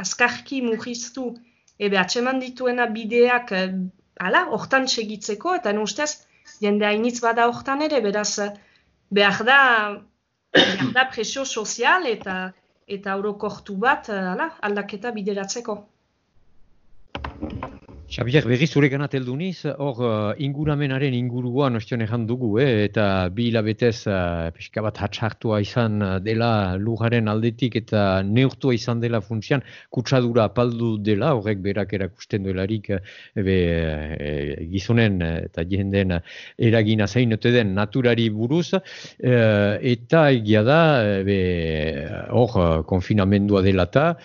azkarki mugiztu ebe atseman dituena bideak hala, hortan segitzeko, eta ustez, jende hainitz bada hortan ere, beraz, behar da, behar da presio sozial eta eta orokortu bat ala, aldaketa bideratzeko. Xabier, berri zure ganat eldu niz, hor uh, inguramenaren inguruan ostion egan dugu, eh? eta bi hilabetez uh, pixka bat hatxartua izan uh, dela lujaren aldetik eta neurtua izan dela funtsian, kutsadura apaldu dela, horrek berak erakusten duelarik ebe, uh, gizonen eta jenden eragina zain den naturari buruz, eta egia da, hor uh, konfinamendua dela eta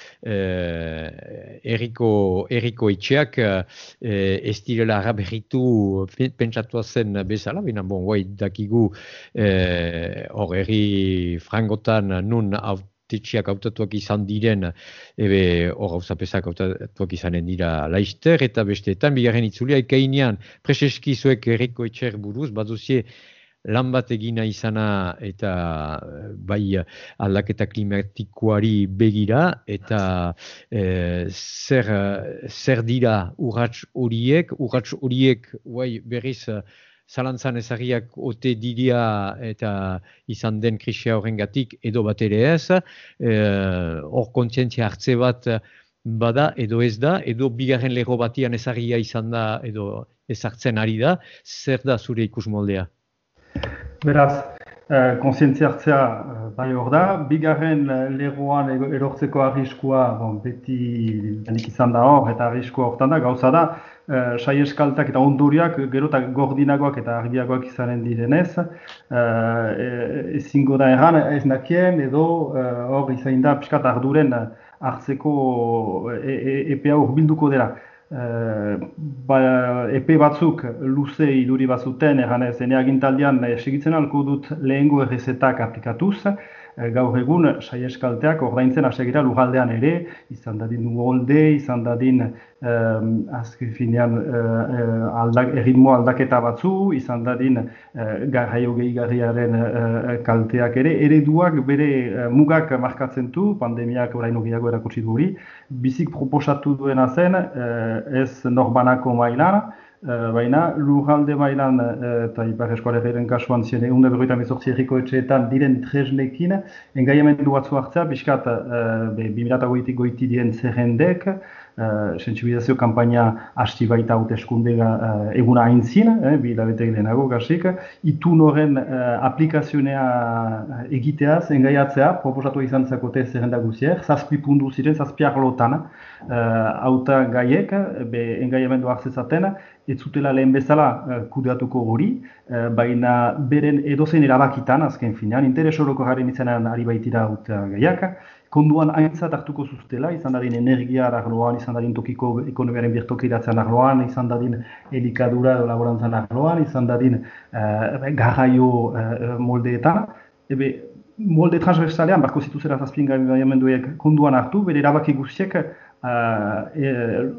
eriko, eriko etxeak, uh, e, ez direla araberritu pentsatua zen bezala, bina bon, guai dakigu hor erri frangotan nun autetxiak autatuak izan diren, ebe hor hauzapesak autatuak izanen dira laister, eta besteetan, bigarren itzulia, ekainean, preseski zuek erriko etxer buruz, baduzie, lan bat egina izana eta eh, bai aldaketa klimatikoari begira eta e, zer, zer dira urrats horiek, urrats horiek bai berriz zalantzan ezagiak ote diria eta izan den krisia horrengatik edo bat ere ez, eh, hor e, kontzientzia hartze bat bada edo ez da, edo bigarren lego batian ezagia izan da edo ezartzen ari da, zer da zure ikus moldea? Beraz, eh, konsientzia hartzea eh, bai hor da, bigarren eh, leroan erortzeko arriskua bon, beti denik izan da hor eta arriskua hortan da, gauza da, eh, sai eskaltak eta onduriak gero eta gordinagoak eta argiagoak izanen direnez, eh, ezingo da erran ez nakien edo hor izain da piskat arduren hartzeko e, e, epea hor bilduko dela. Uh, ba, epe batzuk luze iduri bazuten egan ez eneagintaldian segitzen alko dut lehengo errezetak aplikatuz, Eh, gaur egun saieskalteak ordaintzen hasegira lugaldean ere, izan dadin molde, izan dadin um, azken finean uh, aldak, erritmo aldaketa batzu, izan dadin uh, garraio gehigarriaren uh, kalteak ere, ereduak bere uh, mugak markatzen du, pandemiak oraino gehiago erakutsi du hori, bizik proposatu duena zen, uh, ez norbanako mailan, Eh, baina lurralde bailan eh, eta ipar eskoaregiren kasuan ziren egun da berroita mezortzi erriko etxeetan diren tresnekin engaiamendu batzu hartzea, biskat e, 2008 goiti diren zerrendek, uh, sensibilizazio kampaina hasti baita haute eskunde uh, eguna aintzin, eh, bi labete lehenago gasik, itun horren uh, aplikazionea egiteaz, engaiatzea, proposatu izan zakote zerrenda guzier, zazpi pundu ziren, zazpi arlotan, uh, auta gaiek, be engaiamendu hartzezaten, ez zutela lehen bezala uh, kudeatuko hori, uh, baina beren edozen erabakitan, azken finean, interes horoko garen izanean ari baitira auta gaiak, konduan aintzat hartuko zuztela, izan dadin energia arloan, izan dadin tokiko ekonomiaren birtokiratzean arloan, izan dadin elikadura edo laborantzan arloan, izan dadin uh, garraio uh, moldeetan. Ebe, molde transversalean, barko zituzera zazpien gaiamenduek konduan hartu, bere erabaki guztiek uh, e,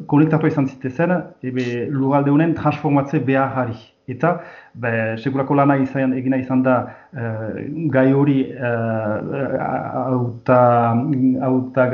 konektatu izan zitezen, ebe lugalde honen transformatze behar Eta, be, sekulako lana izan, egina izan da uh, gai hori uh, auta, auta,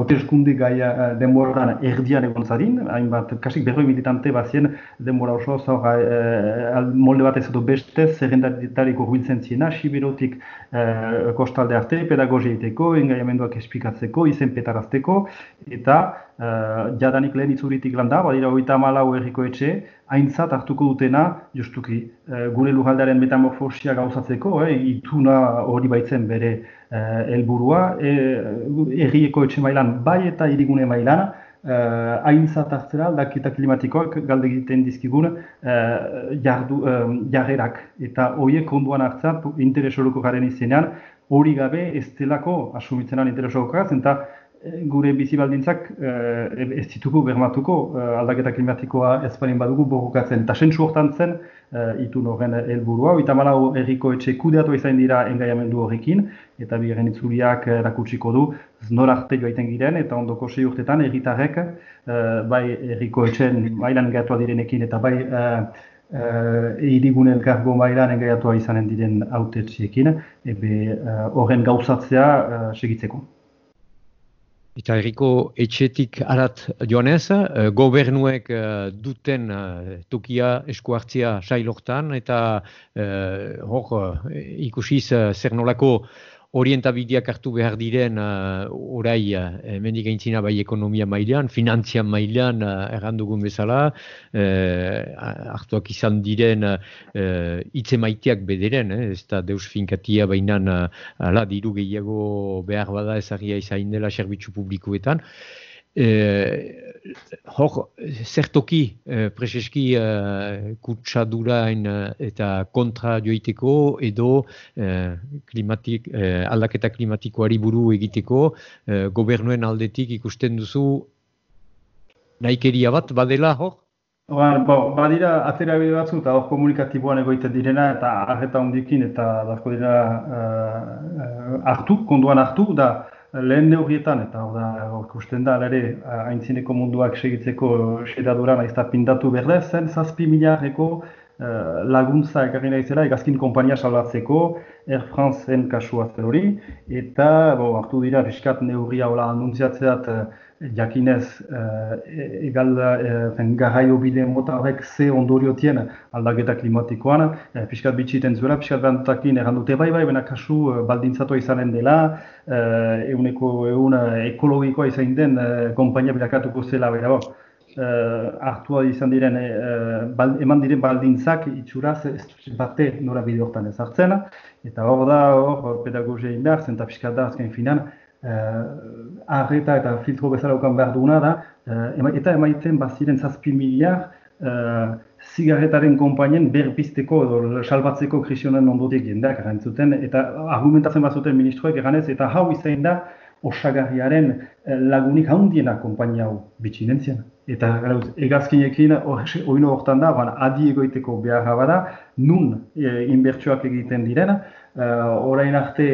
hauteskundi gaia uh, denboran erdian egon zadin, hainbat, kasik berroi militante bazien denbora oso, uh, molde bat ez edo beste, zerrendatariko huiltzen ziena, sibirotik uh, kostalde arte, pedagogia iteko, engaiamenduak espikatzeko, izen petarazteko, eta uh, jadanik lehen itzuritik landa, badira oita malau erriko etxe, haintzat hartuko dutena, justuki, uh, gure lujaldearen metamorfosia gauzatzeko, eh, ituna hori baitzen bere uh, helburua, errieko etxe mailan bai eta irigune mailan, Uh, haintzat hartzera aldaketa klimatikoak galde egiten dizkigun uh, jardu, uh, jarrerak. Eta horiek konduan hartzat, interes garen izenean, hori gabe ez delako asumitzenan interes eta gure bizi baldintzak eh, ez dituko bermatuko eh, aldaketa klimatikoa ez badugu borrokatzen. Eta sentsu hortan zen, eh, itun horren helburua. Eta malau erriko etxe kudeatu izan dira engaiamendu horrekin, eta bigarren itzuliak erakutsiko du, nor arte joaiten giren, eta ondoko sei urtetan erritarrek, eh, bai erriko etxen mailan engaiatua direnekin, eta bai Uh, irigune elkargo mailan engaiatua izanen diren autetxiekin, ebe horren gauzatzea segitzeko. Eta erriko etxetik arat joanez, uh, gobernuek uh, duten uh, tokia eskuartzia sailortan, eta uh, hor uh, ikusiz uh, zer nolako orientabideak hartu behar diren uh, orai uh, mendik aintzina bai ekonomia mailean, finantzia mailean uh, errandugun bezala, uh, hartuak izan diren uh, itze maiteak bederen, eh, ez da deus finkatia bainan uh, ala, diru gehiago behar bada ezagia izain dela serbitzu publikoetan. Eh, hor, zertoki eh, preseski eh, kutsadurain eh, eta kontra joiteko edo eh, klimatik, eh, aldaketa klimatikoari buru egiteko eh, gobernuen aldetik ikusten duzu naikeria bat badela hor? Ba, badira atera bide batzu eta hor komunikatiboan egoiten direna eta arreta hondikin eta darko dira uh, hartu, konduan hartu, da lehen neurrietan eta hor da ikusten da ere haintzineko munduak segitzeko sedadura nahiz eta pindatu berdez zen zazpi miliarreko uh, laguntza ekarri nahi egazkin kompania salbatzeko, Air France-en kasua zer hori, eta bo, hartu dira fiskat neurria hola anuntziatzeat uh, jakinez uh, egalda uh, garraio bide mota horrek ze ondoriotien aldaketa klimatikoan, uh, fiskat bitxiten zuela, fiskat behantakin errandute bai bai, bena kasu baldintzatu izanen dela, uh, euneko eun ekologikoa izan den uh, kompania bilakatuko zela, bera, uh, hartua izan diren, uh, eman diren baldintzak itxuraz ez bate nora bide hortan ezartzen, eta hor da, hor pedagogia indar, zenta pixka da azken finan, uh, arreta eta filtro bezala okan behar duguna da, uh, eta emaiten baziren zazpi miliar, uh, zigarretaren konpainen berpizteko edo salbatzeko krisionen ondotik jendeak erantzuten, eta argumentatzen bazuten ministroek eganez, eta hau izan da, osagarriaren lagunik handiena konpainia hau bitxinentzien. Eta gauz, egazkinekin hori hortan da, baina adi egoiteko behar bada, nun e, inbertsuak egiten direna, e, orain arte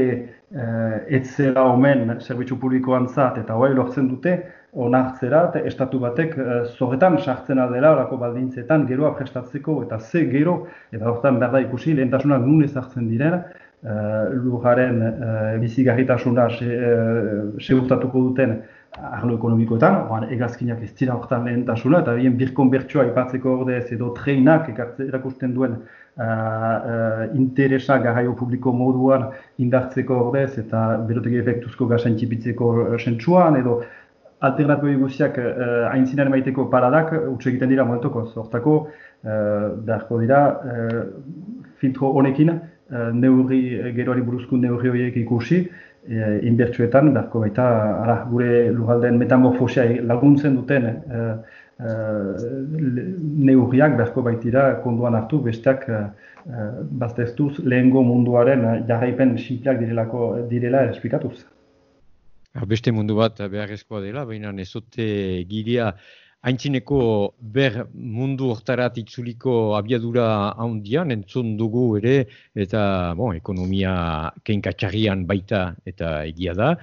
e, etzela omen zerbitzu publikoan zat eta hori lortzen dute, onartzera estatu batek e, zorretan sartzen aldela orako baldintzetan geroa prestatzeko eta ze gero, eta hortan behar da ikusi, lehentasunak nun ezartzen direna, e, lujaren e, bizigarritasuna se, duten arlo ekonomikoetan, oan egazkinak ez dira horretan lehentasuna, eta bien birkon bertsoa ipatzeko ordez edo treinak erakusten duen uh, uh, interesa garraio publiko moduan indartzeko ordez eta berotegi efektuzko gazain txipitzeko sentsuan, edo alternatiko eguziak uh, hain maiteko paradak utxe egiten dira momentoko. Hortako, uh, beharko dira, uh, filtro honekin, uh, neurri, geroari buruzko neurri horiek ikusi, e, inbertsuetan, beharko baita, ara, gure lugaldeen metamorfosia laguntzen duten e, e, neurriak beharko baitira konduan hartu, besteak e, bazteztuz lehengo munduaren jarraipen sinpleak direlako direla esplikatuz. Beste mundu bat beharrezkoa dela, baina ezote giria haintzineko ber mundu hortarat itzuliko abiadura handian, entzun dugu ere, eta bon, ekonomia keinkatxarrian baita eta egia da,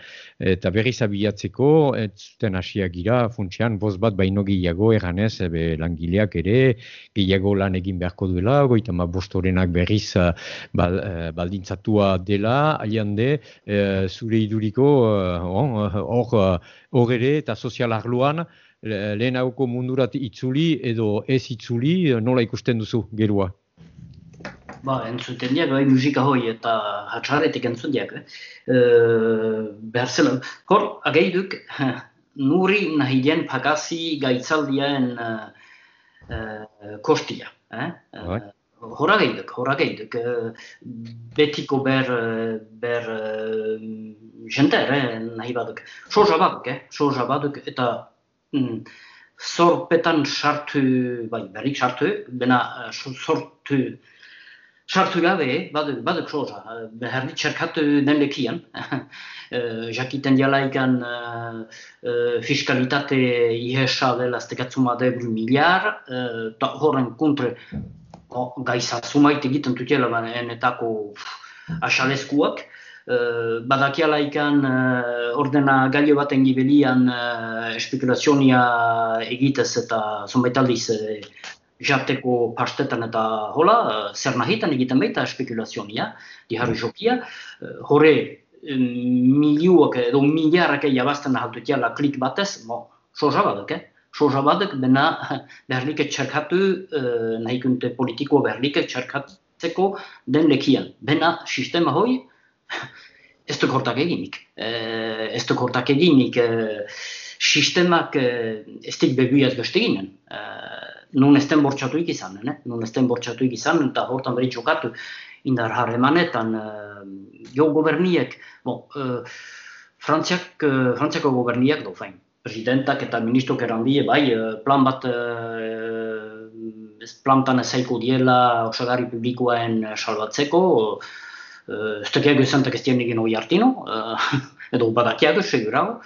eta berriz abiatzeko, ez zuten hasiak gira, funtsian, boz bat baino gehiago eranez, ebe langileak ere, gehiago lan egin beharko duela, goita ma bostorenak berriz eh, eh, baldintzatua dela, alian de, eh, zure iduriko, hor, hor ere, eta sozial arloan, lehen hauko mundurat itzuli edo ez itzuli, nola ikusten duzu gerua? Ba, entzuten diak, bai, musika hoi eta hatxarretik entzun diak. Eh? E, behar zela, hor, ageiduk, nuri nahi den pagazi gaitzaldiaen uh, uh, kostia. Eh? Uh, hor ageiduk, hor ageiduk. betiko ber, ber jenter, eh? nahi baduk. Soja baduk, eh? soja baduk, eta mm, zorpetan sartu, bai, berrik sartu, bena uh, sortu, sartu gabe, baduk, baduk soza, uh, beherri txerkatu den lekian, uh, jakiten dialaikan uh, fiskalitate ihesa dela stekatzuma de bru miliar, eta horren kontre oh, sumait egiten tutela, enetako asalezkuak, Uh, badakiala ikan uh, ordena gailo baten gibelian uh, espekulazionia egitez eta zonbait aldiz uh, jateko pastetan eta hola, uh, zer nahitan egiten baita espekulazionia, diharri jokia. Uh, hore, um, miliuak edo miliarrak jabazten ahaltu klik batez, mo, soja badek, eh? Soja badek, bena beharlik etxerkatu, uh, nahikunte politiko beharlik etxerkatzeko den lekian. Bena sistema hoi, ez duk hortak eginik. Eh, ez duk hortak eginik eh, sistemak eh, ez dik beguiaz gazteginen. nun ez den bortxatuik izanen, eh? nun ez den bortxatuik izanen, eta hortan beri txokatu indar harremanetan jo goberniek, bon, Frantziak, Frantziako goberniak do fain. Presidentak eta ministrok erandie, bai, plan bat ez plantan ezaiko diela osagarri publikoen salbatzeko, ez dakiak izantak ez dianik ino jartino, edo badakiak ez segurau.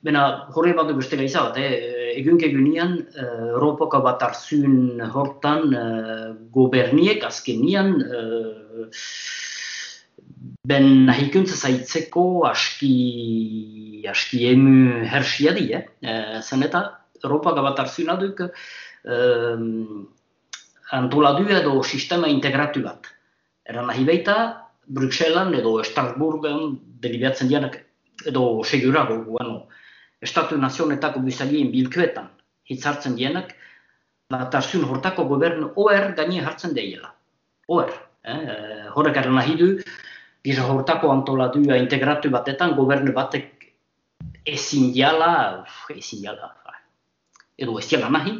Bena, horre bat izan bat, eh? egun egunian, Europako bat arzun hortan goberniek azkenian ben nahikuntza zaitzeko aski, aski emu hersia di, eh? zen eta Europako bat arzun aduk antoladu edo sistema integratu bat. Eran nahi baita, Bruxellan edo Strasburgen delibiatzen dianak edo segurago, bueno, Estatu Nazionetako bizalien bilkuetan hitzartzen dienak, batasun hortako gobernu OER gaini hartzen deiela. OER. Eh? Horrek eran nahi du, gisa hortako antolatua integratu batetan gobernu batek ezin diala, ezin diala, edo ez diala nahi,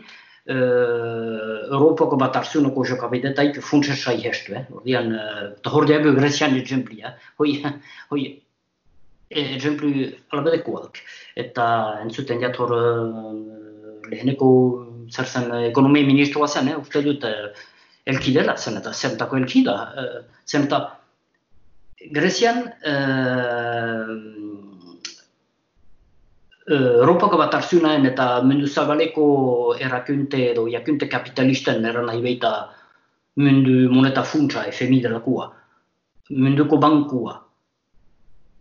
Europako bat arzunoko jokabidetaik funtsa sai hestu, eh? Ordian, uh, eta hor diago Grezian eżempli, eh? Hoi, hoi, eżempli alabedekuak. Eta entzuten jat hor leheneko zer zen ekonomia ministroa zen, eh? uste dut uh, elkidela zen eta zentako elkida. Uh, zen eta Grezian uh, Europako bat arzunaen eta mundu zabaleko erakunte edo jakunte kapitalisten eran nahi baita mundu moneta funtsa, FMI delakua, munduko bankua.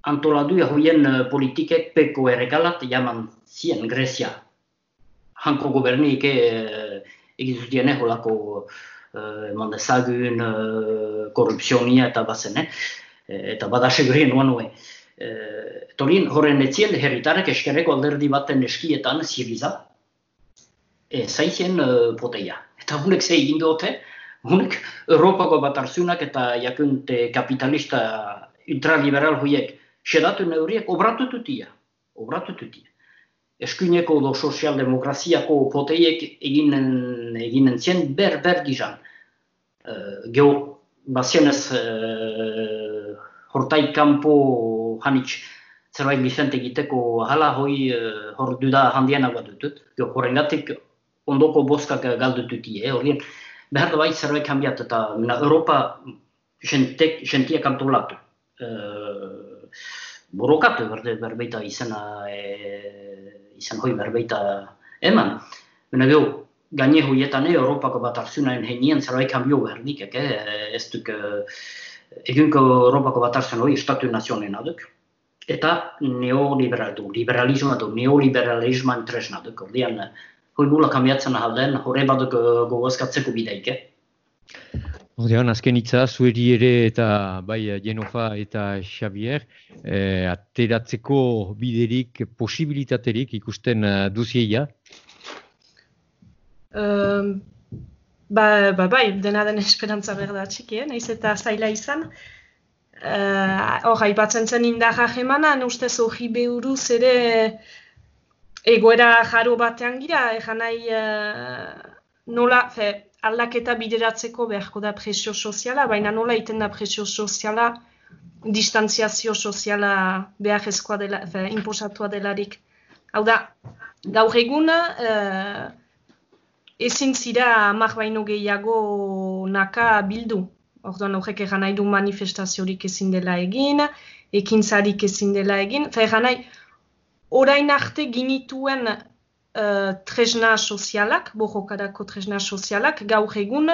Antoladu hoien politikek peko erregalat jaman zien Grezia. Hanko gobernik e, egizutien eholako e, mandezagun, e, korrupzionia eta bazen, eh? eta badasegurien nuan nuen. Eh, Torin horren etzien herritarek eskerreko alderdi baten eskietan ziriza, e, zaizien e, poteia. Eta hunek ze egin dute, hunek Europako bat arzunak eta jakunte kapitalista ultraliberal huiek sedatu neuriek obratu tutia. Obratu tutia. Eskuineko do sozialdemokraziako poteiek eginen, eginen zien ber-ber gizan. E, Geo, bazienez, e, hortaik kanpo hanitz zerbait bizente egiteko hala hoi uh, hor duda handian hau dutut. Jo, horrengatik ondoko boskak galdu duti, eh? Horien, behar da bai zerbait kambiat eta mina, Europa jentek, jentiak antolatu. Uh, borokatu berde berbeita izena, e, izan hoi berbeita eman. Mina geho, gaine hoietan e, Europako bat arzunaen henien zerbait kambio behar dikek, eh? ez duk, uh, egunko Europako bat arzunaen hoi estatu nazionen aduk eta neoliberal du, liberalismoa du, neoliberalismoan tresna du. Ordian, hoi nula kambiatzen ahalden, horre baduk gogozkatzeko bideik, eh? Ordean, azken itza, zueri ere eta bai Jenofa eta Xavier, eh, ateratzeko biderik, posibilitaterik ikusten uh, duzieia? Um, ba, ba, bai, dena den esperantza berda txiki, eh? nahiz eta zaila izan. Eh, hor, uh, haipatzen zen indarra jemana, ustez hori behuruz ere egoera jaro batean gira, egan nahi uh, nola, fe, aldaketa bideratzeko beharko da presio soziala, baina nola iten da presio soziala, distantziazio soziala behar dela, fe, imposatua delarik. Hau da, gaur egun, uh, ezin zira amak baino gehiago naka bildu. Orduan horrek egan nahi du manifestaziorik ezin dela egin, ekintzarik ezin dela egin. Eta egan nahi, orain arte ginituen uh, tresna sozialak, bojokarako tresna sozialak, gaur egun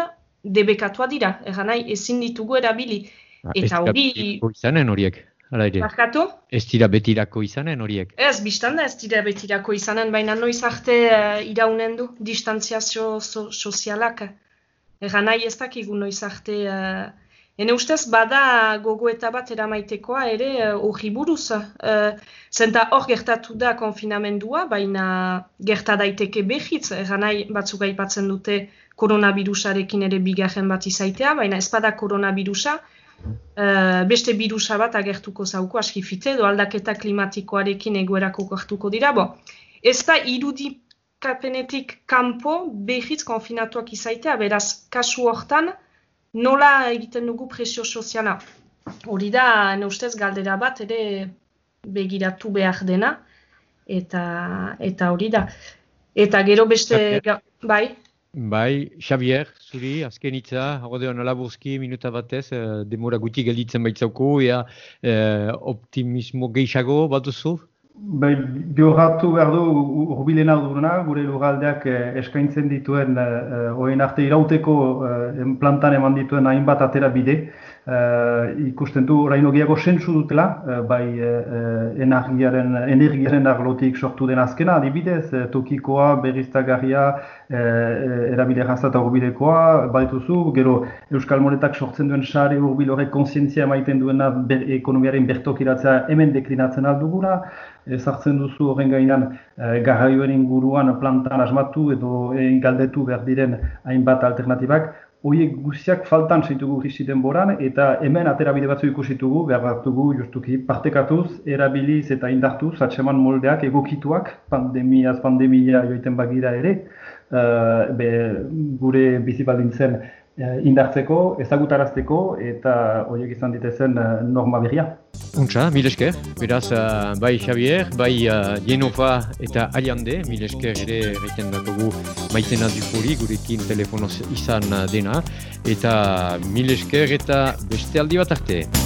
debekatua dira. Egan nahi, ezin ditugu erabili. Ba, Eta hori... izanen horiek. Barkatu? Ez dira betirako izanen horiek. Ez, biztan da ez dira betirako izanen, baina noiz arte uh, iraunen du distantziazio so sozialak. Egan nahi ez dakigu noiz arte. Uh, ene ustez, bada gogoeta bat eramaitekoa ere uh, hori buruz. Uh, zenta hor gertatu da konfinamendua, baina gerta daiteke behitz. Egan nahi batzuk aipatzen dute koronavirusarekin ere bigarren bat izaitea, baina ez bada koronavirusa, uh, beste virusa bat agertuko zauko askifite, do aldaketa klimatikoarekin egoerako gertuko dira. Bo, ez da irudi kapenetik kanpo behitz konfinatuak izaitea, beraz, kasu hortan, nola egiten dugu presio soziala. Hori da, ne ustez, galdera bat, ere begiratu behar dena, eta eta hori da. Eta gero beste, bai? Bai, Xavier, zuri, azken itza, hori nola buzki, minuta batez, demora guti gelditzen baitzauko, ea, optimismo gehiago bat duzu? Bai, biorratu behar du urbilena duguna, gure lugaldeak eh, eskaintzen dituen eh, oen arte irauteko eh, plantan eman dituen hainbat atera bide. Eh, ikusten du oraino gehiago sensu dutela, eh, bai eh, energiaren, energiaren arlotik sortu den azkena, adibidez, eh, tokikoa, berriztagarria, erabide jazta eta urbilekoa, badituzu, gero Euskal Monetak sortzen duen sare urbil horrek konsientzia maiten duena ber, ekonomiaren bertokiratzea hemen deklinatzen alduguna, ezartzen duzu horren gainan e, garraioen inguruan plantan asmatu edo e, galdetu behar diren hainbat alternatibak, horiek guztiak faltan zaitugu krisi denboran eta hemen atera bide batzu ikusitugu, behar batzugu justuki partekatuz, erabiliz eta indartuz, atseman moldeak egokituak, pandemiaz pandemia joiten bagira ere, uh, be, gure bizibaldintzen indartzeko, ezagutarazteko eta horiek izan ditezen uh, norma berria. Untsa, mil esker, beraz, uh, bai Xavier, bai uh, eta Aliande, mil esker ere egiten dakogu maitena dupori, gurekin telefonoz izan dena, eta mil esker eta beste aldi bat arte.